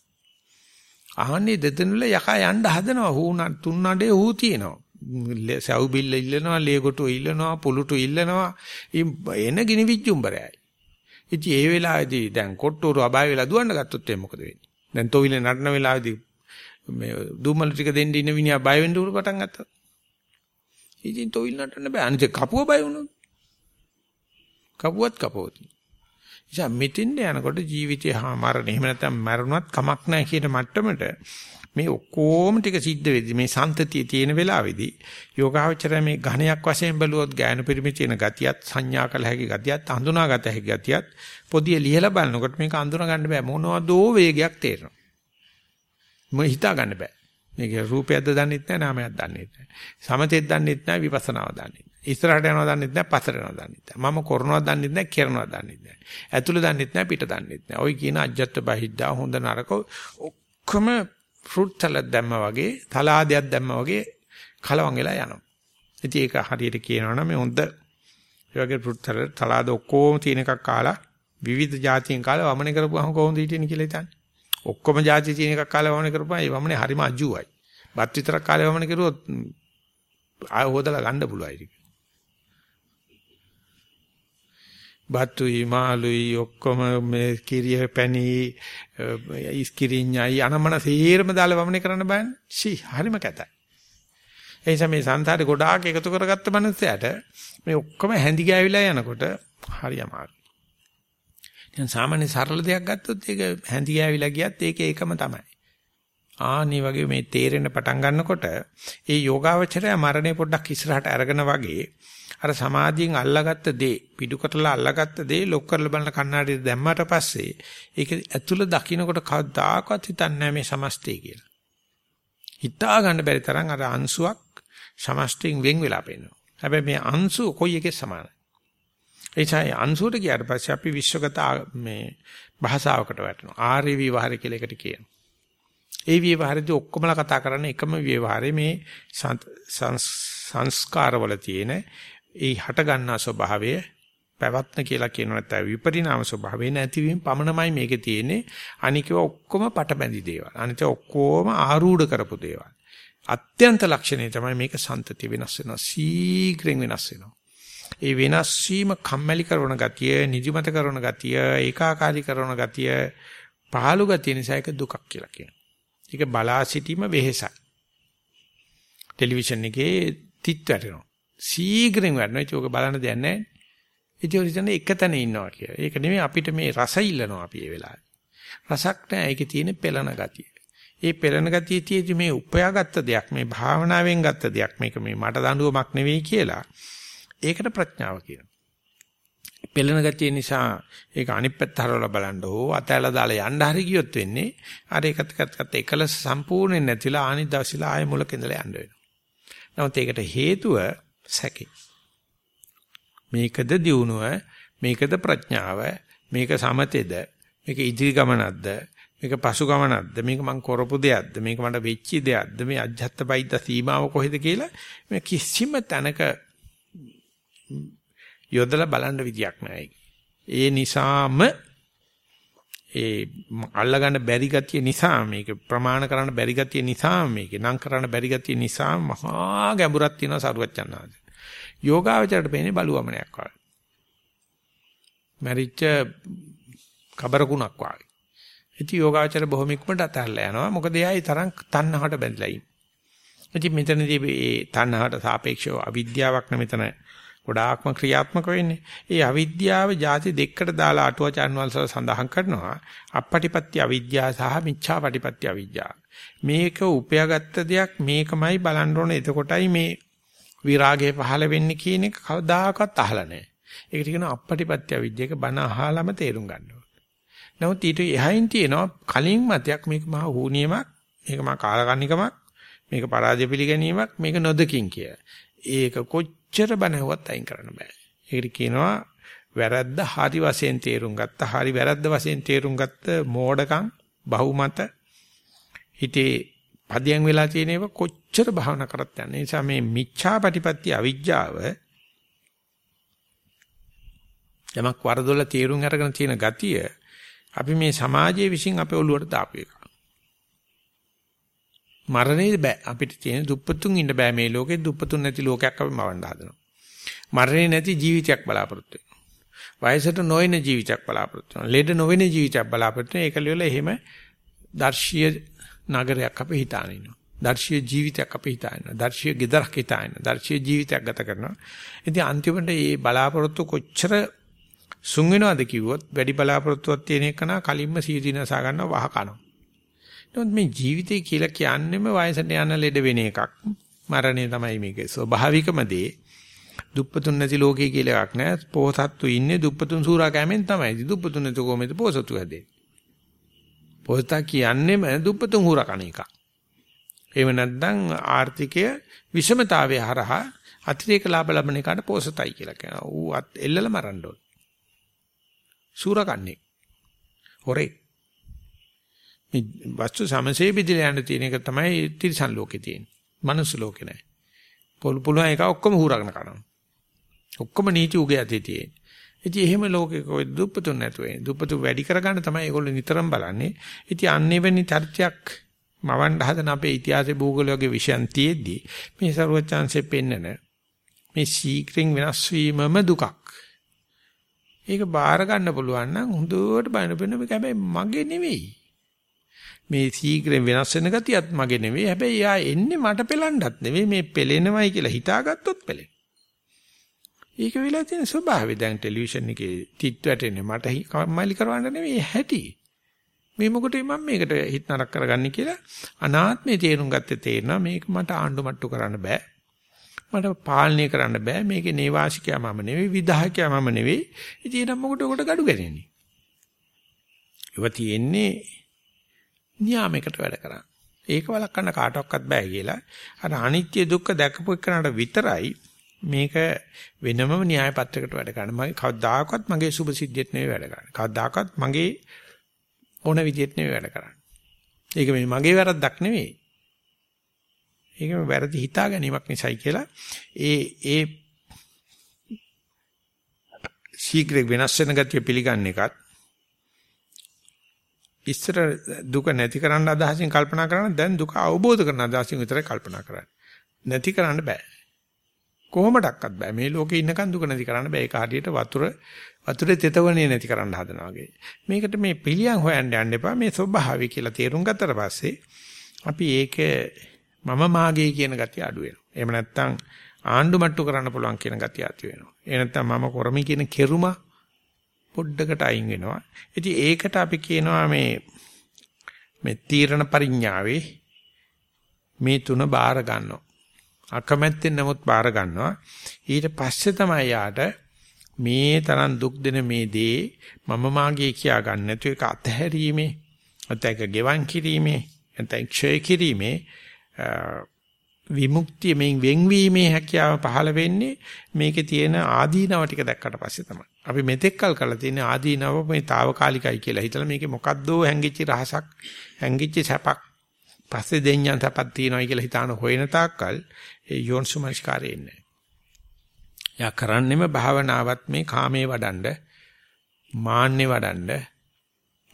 අහන්නේ දෙදෙනුල යකා යන්න හදනවා හුණ තුන් නඩේ හූ තියෙනවා. සව් බිල්ල ඉල්ලනවා, ලේගොටු ඉල්ලනවා, පුලුටු ඉල්ලනවා. එන ගිනි විජ්ජුම්බරයයි. ඉතින් ඒ වෙලාවේදී දැන් කොට්ටෝරු අබාය වෙලා දුවන්න ගත්තොත් එහේ මොකද වෙන්නේ? දැන් තොවිලේ නටන වෙලාවේදී මේ දුම්මල ටික දෙන්න ඉන්න විනියා බය වෙන්න උරු පටන් ගත්තා. ඉතින් තොවිල් නටන්න බෑ. අනිත් කපුව බය වුණොත්. කපුවත් කපවති. නිසා මෙතෙන්ද යනකොට ජීවිතය හා මරණ එහෙම නැත්නම් මරණවත් කමක් නැහැ කියන මට්ටමට මේ ඔක්කොම ටික සිද්ධ වෙද්දි මේ සන්තතිය තියෙන වෙලාවේදී යෝගාවචරය මේ ඝණයක් වශයෙන් බැලුවොත් ඥාන පරිමි තියෙන ගතියත් සංඥා කළ හැකි ගතියත් හඳුනාගත හැකි ගතියත් පොදිය ලියලා බලනකොට මේක අඳුනා ගන්න බෑ. මොනවදෝ වේගයක් තේරෙනවා. මොන හිතා ගන්න බෑ. මේක රූපයක්ද දන්නෙත් නැහැ නාමයක් දන්නෙත් නැහැ සමතෙත් දන්නෙත් නැහැ විපස්සනාව දන්නෙත් ඉස්සරහට යනවා දන්නෙත් නැහැ පස්සට යනවා දන්නෙත් නැහැ. මම කරනවා දන්නෙත් නැහැ කරනවා දන්නෙත් නැහැ. ඇතුළ දන්නෙත් නැහැ පිට දන්නෙත් නැහැ. ওই කියන අජත්ත බහිද්දා හොඳ නරක ඔක්කොම ෆෘට් තල දැම්ම වගේ තලාදයක් දැම්ම වගේ කලවම් වෙලා යනවා. ඉතින් ඒක හරියට කියනවනම් මේ හොඳ ඒ වගේ ෆෘට් තල තලාද ඔක්කොම තියෙන එකක් කාලා විවිධ જાතියෙන් කාලා වමන කරපුවාම කොහොමද හිටින්නේ කියලා හිතන්නේ. ඔක්කොම જાති තියෙන එකක් කාලා වමන කරපුවාම ඒ වමනේ හරිම අජුවයි. බත් විතරක් කාලා වමන කරුවොත් ආය හොදලා ගන්න පුළුවන් ඒක බතුයි මාළුයි ඔක්කොම මේ කිරිය පැණි ඉස්කිරිඤ්ඤයි අනමන සීරම දාලා වමනේ කරන්න බෑනේ. සි හරිම කැතයි. ඒ නිසා මේ සංසාරේ ගොඩාක් එකතු කරගත්ත මනුස්සයට මේ ඔක්කොම හැඳි ගෑවිලා යනකොට හරි අමාරුයි. දැන් සාමාන්‍ය සරල දෙයක් ගත්තොත් ඒක හැඳි ගෑවිලා ගියත් ඒක ඒකම තමයි. ආනි වගේ මේ තේරෙන්න පටන් ගන්නකොට ඒ යෝගාවචරය මරණය පොඩ්ඩක් ඉස්සරහට අරගෙන වගේ අර සමාධියෙන් අල්ලාගත්ත දේ පිටු කරලා අල්ලාගත්ත දේ ලොක් කරලා බලන කණ්ණාඩියට දැම්මට පස්සේ ඒක ඇතුළ දකින්නකොට කවදාකවත් හිතන්නේ මේ සමස්තය කියලා. හිතා ගන්න බැරි තරම් අර අංශුවක් සමස්තයෙන් වෙන් වෙලා පේනවා. හැබැයි මේ අංශු කොයි එකේ සමානයි. එයිසයි අංශුවට ගියාට පස්සේ අපි විශ්වගත මේ භාෂාවකට වැටෙනවා. ආර්ය විවහාරය කියලා එකට කියනවා. ඒ විවහාරදී ඔක්කොමලා කතා කරන්නේ එකම විවහාරේ මේ සංස්කාරවල තියෙන ඒ හට ගන්නා ස්වභාවය පැවැත්ම කියලා කියනවා නැත්නම් විපරිණාම ස්වභාවය නැතිවීම පමණමයි මේකේ තියෙන්නේ. අනිකව ඔක්කොම පටබැඳි දේවල්. අනිත ඔක්කොම ආරූඪ කරපු දේවල්. අත්‍යන්ත ලක්ෂණය තමයි මේක සන්තති වෙනස් වෙනවා. සීඝ්‍රයෙන් වෙනස් වෙනවා. ඒ වෙනස් වීම කම්මැලි කරන ගතිය නිදිමත කරන ගතිය ඒකාකාරී කරන ගතිය පහළු ගතිය නිසා ඒක දුකක් කියලා කියනවා. ඒක බලා සිටීම වෙහෙසයි. ටෙලිවිෂන් එකේ තිත් වැටෙනවා. සීඝ්‍රයෙන් වැඩනවා. ඒක ඔක බලන්න දෙයක් නැහැ. ඉතින් ඔය හිතන්නේ එක තැන ඉන්නවා කියලා. ඒක නෙමෙයි අපිට මේ රස ඉල්ලනවා අපි ඒ වෙලාවේ. රසක් නැහැ. ඒකේ තියෙන පෙළන ගතිය. ඒ පෙළන ගතිය තියෙදි මේ උපයාගත්ත දෙයක් මේ භාවනාවෙන් ගත්ත දෙයක් මේක මේ මට දඬුවමක් නෙවෙයි කියලා. ඒකට ප්‍රඥාව කියනවා. පෙළෙන ගතිය නිසා ඒක අනිත් පැත්ත හරවලා බලන්න ඕ අතැල දාලා යන්න හරි ගියොත් වෙන්නේ අර එකත් එකත් එකලස සම්පූර්ණයෙන් නැතිලා ආනිත් දවසේලා ආයෙ මුලක ඉඳලා යන්න වෙනවා. නමුත් ඒකට හේතුව සැකේ. මේකද දියුණුව, මේකද ප්‍රඥාව, මේක සමතේද, මේක ඉදිරි ගමනක්ද, මේක පසු ගමනක්ද, මේක මං කරපු දෙයක්ද, මේක මට වෙච්ච දෙයක්ද, මේ අජ්ජත් බයිද්ද සීමාව කොහෙද කියලා මේ කිසිම තැනක යොදලා බලන්න විදියක් නැහැ. ඒ නිසාම ඒ අල්ලගන්න බැරි ගතිය නිසා මේක ප්‍රමාණ කරන්න බැරි ගතිය නිසා මේක නම් කරන්න බැරි ගතිය නිසා මහා ගැඹුරක් තියෙනවා සරුවච්චන්නාද. යෝගාවචරයට පේන්නේ බලුවමනයක් වගේ. මරිච්ච කබරකුණක් වගේ. ඉතින් යෝගාවචර බොහොම ඉක්මනට අතහැරලා යනවා. මොකද එයා ඒ තරම් තණ්හාවට බැඳලා ඉන්නේ. ඉතින් මෙතනදී මේ තණ්හාවට සාපේක්ෂව අවිද්‍යාවක් නෙමෙතන ගොඩාක්ම ක්‍රියාත්මක වෙන්නේ. ඒ අවිද්‍යාව ಜಾති දෙකකට දාලා අටුවචාන් වහන්සේලා සඳහන් කරනවා. අපපටිපත්‍ය අවිද්‍යාව සහ මිච්ඡාපටිපත්‍ය අවිද්‍යාව. මේක උපයාගත්ත දෙයක් මේකමයි බලන්න ඕනේ. එතකොටයි මේ විරාගය පහළ වෙන්නේ කියන එක කවදාකවත් අහලා නැහැ. ඒකට කියනවා අපපටිපත්‍ය අවිද්‍යාවක බණ අහලාම තේරුම් ගන්න ඕනේ. නමුත් ඊට එහයින් තියෙනවා කලින් මතයක් මේක මහා හුනියමක්, මේක මහා කාලකන්නිකමක්, මේක පරාජය පිළිගැනීමක්, මේක නොදකින් කිය. ඒක කොච්චර කොච්චර බනහුවත් අයින් කරන්න බෑ. ඒකට කියනවා වැරද්ද හරි වශයෙන් තේරුම් ගත්ත, හරි වැරද්ද වශයෙන් තේරුම් ගත්ත මෝඩකම්, බහුමත හිතේ පදියම් වෙලා තියෙන ඒවා කොච්චර භාවනා කරත් යන්නේ. ඒ නිසා මේ මිච්ඡාපටිපත්‍ය අවිජ්ජාව යමක් වරදොල තේරුම් අරගෙන තියෙන ගතිය අපි මේ සමාජයේ විසින් අපේ ඔළුවට දාපු එක. මරණේ බෑ අපිට තියෙන දුප්පතුන් ඉන්න බෑ මේ ලෝකේ දුප්පතුන් නැති ලෝකයක් අපි මවන්න හදනවා. මරණේ නැති ජීවිතයක් බලාපොරොත්තු වෙනවා. වයසට නොයන ජීවිතයක් බලාපොරොත්තු වෙනවා. ලෙඩ නොවන ජීවිතයක් බලාපොරොත්තු වෙනවා. ඒක ලියලා එහෙම දර්ශීය නගරයක් අපි හිතාන ඉන්නවා. දර්ශීය ජීවිතයක් අපි හිතාන ඉන්නවා. දර්ශීය ගෙදරක් හිතාන ඉන්නවා. දර්ශීය ජීවිතයක් ගත කරනවා. ඉතින් අන්තිමට මේ බලාපොරොත්තු කොච්චර සුන් වෙනවද කිව්වොත් වැඩි බලාපොරොත්තුවක් තියෙන එක නා කලින්ම සීදීනසා ගන්නවා වහ කනවා. නමුත් මේ ජීවිතය කියලා කියන්නේම වයසට යන ලෙඩ වෙන එකක්. මරණය තමයි මේකේ ස්වභාවිකම දේ. දුප්පතුන් නැති ලෝකේ කියලා එකක් නෑ. පොහසත්තු ඉන්නේ දුප්පතුන් සූරා කැමෙන් තමයි. දුප්පතුන් නැති කොහොමද පොහසතු හැදෙන්නේ? පොහසතා කියන්නේම දුප්පතුන් හුරා කණ එකක්. එහෙම නැත්නම් ආර්ථිකය විෂමතාවය හරහා අතිරේක ලාභ ලබන එකට පොහසතයි කියලා කියනවා. ඌ එල්ලල මරන්න ඕන. සූරා කන්නේ. හොරේ. මේ වස්තු සමසේ බෙදලා යන තියෙන එක තමයි තිරිසන් ලෝකේ තියෙන්නේ. මනුස්ස ලෝකේ නෑ. පොළු පුළුවන් එක ඔක්කොම හුරගෙන කරනවා. ඔක්කොම නීති උගේ ඇතේ තියෙන්නේ. ඉතින් එහෙම ලෝකෙක ඔය දුප්පතුන් නැතුව එන්නේ. දුප්පතු වැඩි කරගන්න තමයි ඒගොල්ලෝ නිතරම බලන්නේ. ඉතින් අන්නේවැනි චර්චයක් මවන්න හදන අපේ ඉතිහාසයේ භූගෝල වගේ විෂයන් තියෙද්දි මේ ਸਰවචාන්සේ පෙන්නන මේ ශීක්‍රින් වෙනස් වීමම දුකක්. ඒක බාර ගන්න පුළුවන් නම් හොඳට බලන්න වෙන මේක හැබැයි මගේ නෙවෙයි. මේ ශීක්‍රයෙන් වෙනස් වෙන ගතියත් මගේ නෙවෙයි. හැබැයි යා එන්නේ මට පෙලන්නත් නෙවෙයි මේ පෙලෙනවයි කියලා හිතාගත්තොත් පෙලෙන. ඒක වෙලා තියෙන ස්වභාවය දැන් ටෙලිවිෂන් එකේ තිත් වැටෙන්නේ මට කම්මැලි කරවන්න නෙවෙයි හැටි. මේ මොකටද මම මේකට හිත නරක කරගන්නේ කියලා අනාත්මේ තේරුම් ගත්තේ තේරෙනවා මේක මට ආණ්ඩු මට්ටු කරන්න බෑ. මට පාලනය කරන්න බෑ. මේකේ නේවාසිකයා මම නෙවෙයි විධායකයා මම නෙවෙයි. ඉතින් ඒක මොකට උකට gadu ගන්නේ. ඒව තියෙන්නේ නියාමයකට වැඩ කරන්නේ. ඒක වළක්වන්න කාටවත් බෑ කියලා. අර අනිත්‍ය දුක්ඛ දැකපු එකනට විතරයි මේක වෙනමම න්‍යාය පත්‍රයකට වැඩ කරන්න. මගේ කවදාකවත් මගේ සුභ සිද්ධියට නෙවෙයි වැඩ කරන්නේ. කවදාකවත් මගේ ඕන විදියට නෙවෙයි වැඩ කරන්නේ. ඒක මේ මගේ වැරද්දක් නෙවෙයි. ඒක වැරදි හිතා ගැනීමක් නිසායි කියලා ඒ ඒ ශීඝ්‍ර වෙනස් වෙන ගතිය පිළිගන්න එකත් ඉස්සර දුක නැති කරන්න අදහසින් කල්පනා කරන දැන් දුක අවබෝධ කරන අදහසින් විතරයි කල්පනා කරන්නේ. නැති කරන්න බෑ. කොහොමඩක්වත් බෑ. මේ ලෝකේ ඉන්නකන් දුක නැති කරන්න බෑ. ඒක හරියට වතුර වතුරේ තෙතවන්නේ නැති කරන්න හදනවා වගේ. මේකට මේ පිළියම් හොයන්න යන්න එපා. මේ ස්වභාවය කියලා තේරුම් ගත්තට පස්සේ අපි ඒක මම මාගේ කියන ගතිය අඩු වෙනවා. එහෙම නැත්නම් ආණ්ඩු මට්ටු කරන්න පුළුවන් කියන ගතිය ඇති වෙනවා. ඒ නැත්නම් මම කරමි කියන කෙරුම පොඩ්ඩකට අයින් වෙනවා. ඉතින් ඒකට අපි කියනවා මේ මේ තීරණ පරිඥාවේ මේ තුන බාර ගන්නවා. අකමැත්තෙන් නමුත් බාර ගන්නවා. ඊට පස්සේ තමයි යාට මේ තරම් දුක් දෙන මේ දේ මම මාගේ කියා ගන්න නැතු එක අතහැරීමේ නැත්නම් ඒක ගෙවන් කිරීමේ නැත්නම් ක්ෂය කිරීමේ විමුක්තිය මෙන් වෙන්වීමේ හැකියාව පහළ වෙන්නේ මේකේ තියෙන ආදීනව ටික දැක්කට පස්සේ තමයි. අපි මෙතෙක් කල් කරලා තියෙන ආදීනව මේ తాවකාලිකයි කියලා හිතලා මේකේ මොකද්දෝ හැංගිච්ච රහසක් හැංගිච්ච සැපක් පස්සේ දෙඤ්ඤන් සැපක් තියෙනවයි කියලා හිතාන හොයන තාක්කල් ඒ යෝන්සුමස්කාරය එන්නේ. යා කරන්නෙම භාවනාවත් මේ කාමේ වඩන්ඩ මාන්නේ වඩන්ඩ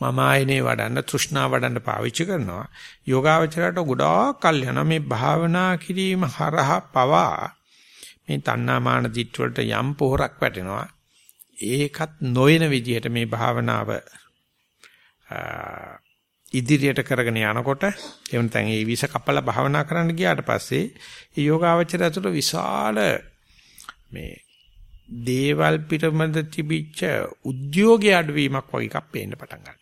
මම ආයනේ වඩන්න තෘෂ්ණා වඩන්න පාවිච්චි කරනවා. යෝගාවචරයට ගොඩාක් කල් යනවා. මේ භාවනා කිරීම හරහා පවා මේ තණ්හාමාන දිට්ඨ වලට යම් පොහොරක් වැටෙනවා. ඒකත් නොයන විදිහට මේ භාවනාව ඉදිරියට කරගෙන යනකොට එහෙම නැත්නම් ඒ විස කපලා භාවනා කරන්න ගියාට පස්සේ ඒ යෝගාවචරය තුළ විශාල මේ දේවල් පිටමද තිබිච්ච උද්‍යෝගයේ අඩවීමක් වගේ එකක් පේන්න පටන් ගන්නවා.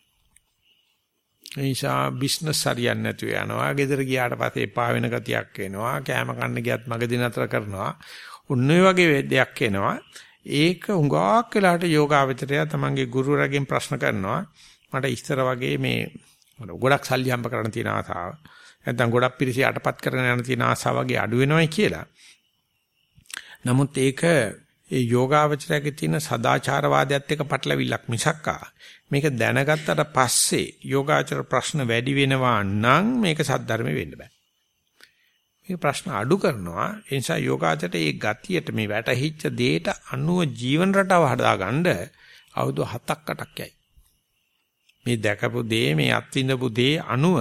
ඒ නිසා බිස්නස් හරියන්නේ නැතුව යනවා. ගෙදර ගියාට පස්සේ එපා වෙන ගතියක් එනවා. කෑම කන්න ගියත් මගදී නතර කරනවා. උන්න ඔය වගේ දෙයක් එනවා. ඒක හුඟක් වෙලාට යෝගාවචරය තමන්ගේ ගුරුවරගෙන් ප්‍රශ්න කරනවා. මට ඉස්සර වගේ මේ ගොඩක් සල්ලි හම්බ කරන්න තියෙන ආසාව. නැත්නම් ගොඩක් පිරිස යටපත් කරගෙන යන තියෙන ආසාව වගේ අඩු වෙනවයි කියලා. නමුත් ඒක ඒ යෝගාවචරයේ තියෙන සදාචාරවාදයත් එක්ක පටලවිල්ලක් මිසක්කා මේක දැනගත්තට පස්සේ යෝගාචර ප්‍රශ්න වැඩි වෙනවා නම් මේක සද්ධර්ම වෙන්න බෑ. මේ ප්‍රශ්න අඩු කරනවා ඒ නිසා යෝගාචරයට මේ ගතියට මේ වැටහිච්ච දෙයට අනුව ජීවන රටාව හදාගන්න අවුරුදු 7ක් 8ක් යයි. මේ දැකපු දේ මේ අත්විඳපු දේ අනුව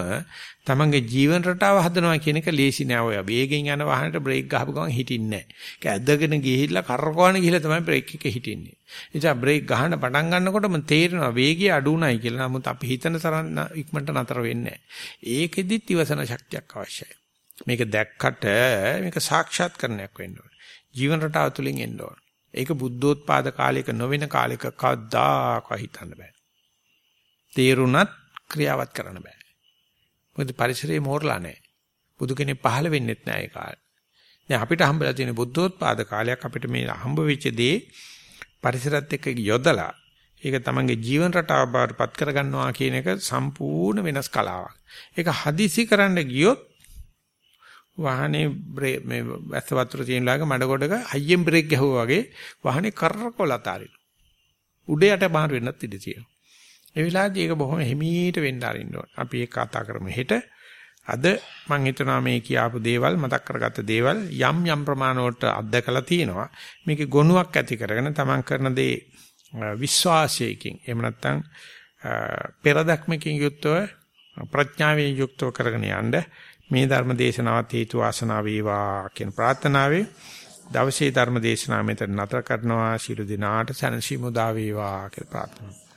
තමන්ගේ ජීවන රටාව හදනවා කියන එක ලේසි නෑ ඔය. වේගෙන් යන වාහනේට බ්‍රේක් ගහපු ගමන් හිටින්නේ නෑ. ඒක ඇදගෙන ගිහිල්ලා කරකවන ගිහිල්ලා තමයි බ්‍රේක් එක හිටින්නේ. ඒ නිසා බ්‍රේක් ගහන්න පටන් ගන්නකොටම තේරෙනවා වේගය අඩු උනායි කියලා. නමුත් අපි හිතන තරම් ඉක්මනට නතර වෙන්නේ නෑ. ඒකෙදිත් ඉවසන ශක්තියක් අවශ්‍යයි. මේක දැක්කට මේක සාක්ෂාත් කරණයක් වෙන්න ඕනේ. ජීවන රටාව තුලින් එන්න ඕනේ. ඒක බුද්ධෝත්පාද කාලයක නොවන කාලයක කවදාකවත් හිතන්න බෑ. තේරුණත් ක්‍රියාවත් කරන්න බෑ. මොකද පරිසරයේ මෝරලා නැහැ. බුදු කෙනෙක් පහළ වෙන්නෙත් නැහැ ඒ කාලේ. දැන් අපිට හම්බලා තියෙන බුද්ධෝත්පාද කාලයක් අපිට මේ හම්බ වෙච්ච දේ පරිසරත් එක්ක යොදලා ඒක තමන්ගේ ජීවන රටාව බවට පත් කරගන්නවා කියන එක සම්පූර්ණ වෙනස් කලාවක්. ඒක හදිසි කරන්න ගියොත් වාහනේ මේ වැස්ස වතුර තියෙන ලාග මඩ ගොඩක හයියෙන් බ්‍රේක් ගැහුවා වගේ වාහනේ කරකවල අතාරින. උඩ යට බාහිර වෙන්නත් ඉඩ තියෙනවා. ඒ වෙලාවේදී ඒක බොහොම හිමීට වෙන්න ආරින්න ඕන. අපි ඒක කතා කරමු හෙට. අද මම හිතනවා මේ කියාපු දේවල් මතක් කරගත්ත දේවල් යම් යම් ප්‍රමාණවලට අත්දකලා තියෙනවා. මේකේ ගුණයක් ඇති කරගෙන තමන් කරන දේ විශ්වාසයකින් එහෙම නැත්නම් පෙරදක්මකින් යුක්තව ප්‍රඥාවෙන් යුක්තව කරගෙන යන්න මේ ධර්ම දේශනාවත් හේතු වාසනා වේවා කියන ප්‍රාර්ථනාවේ දවසේ ධර්ම දේශනාව මෙතන නතර කරනවා ශිරු දිනාට සනසිමු දා වේවා කියලා ප්‍රාර්ථනා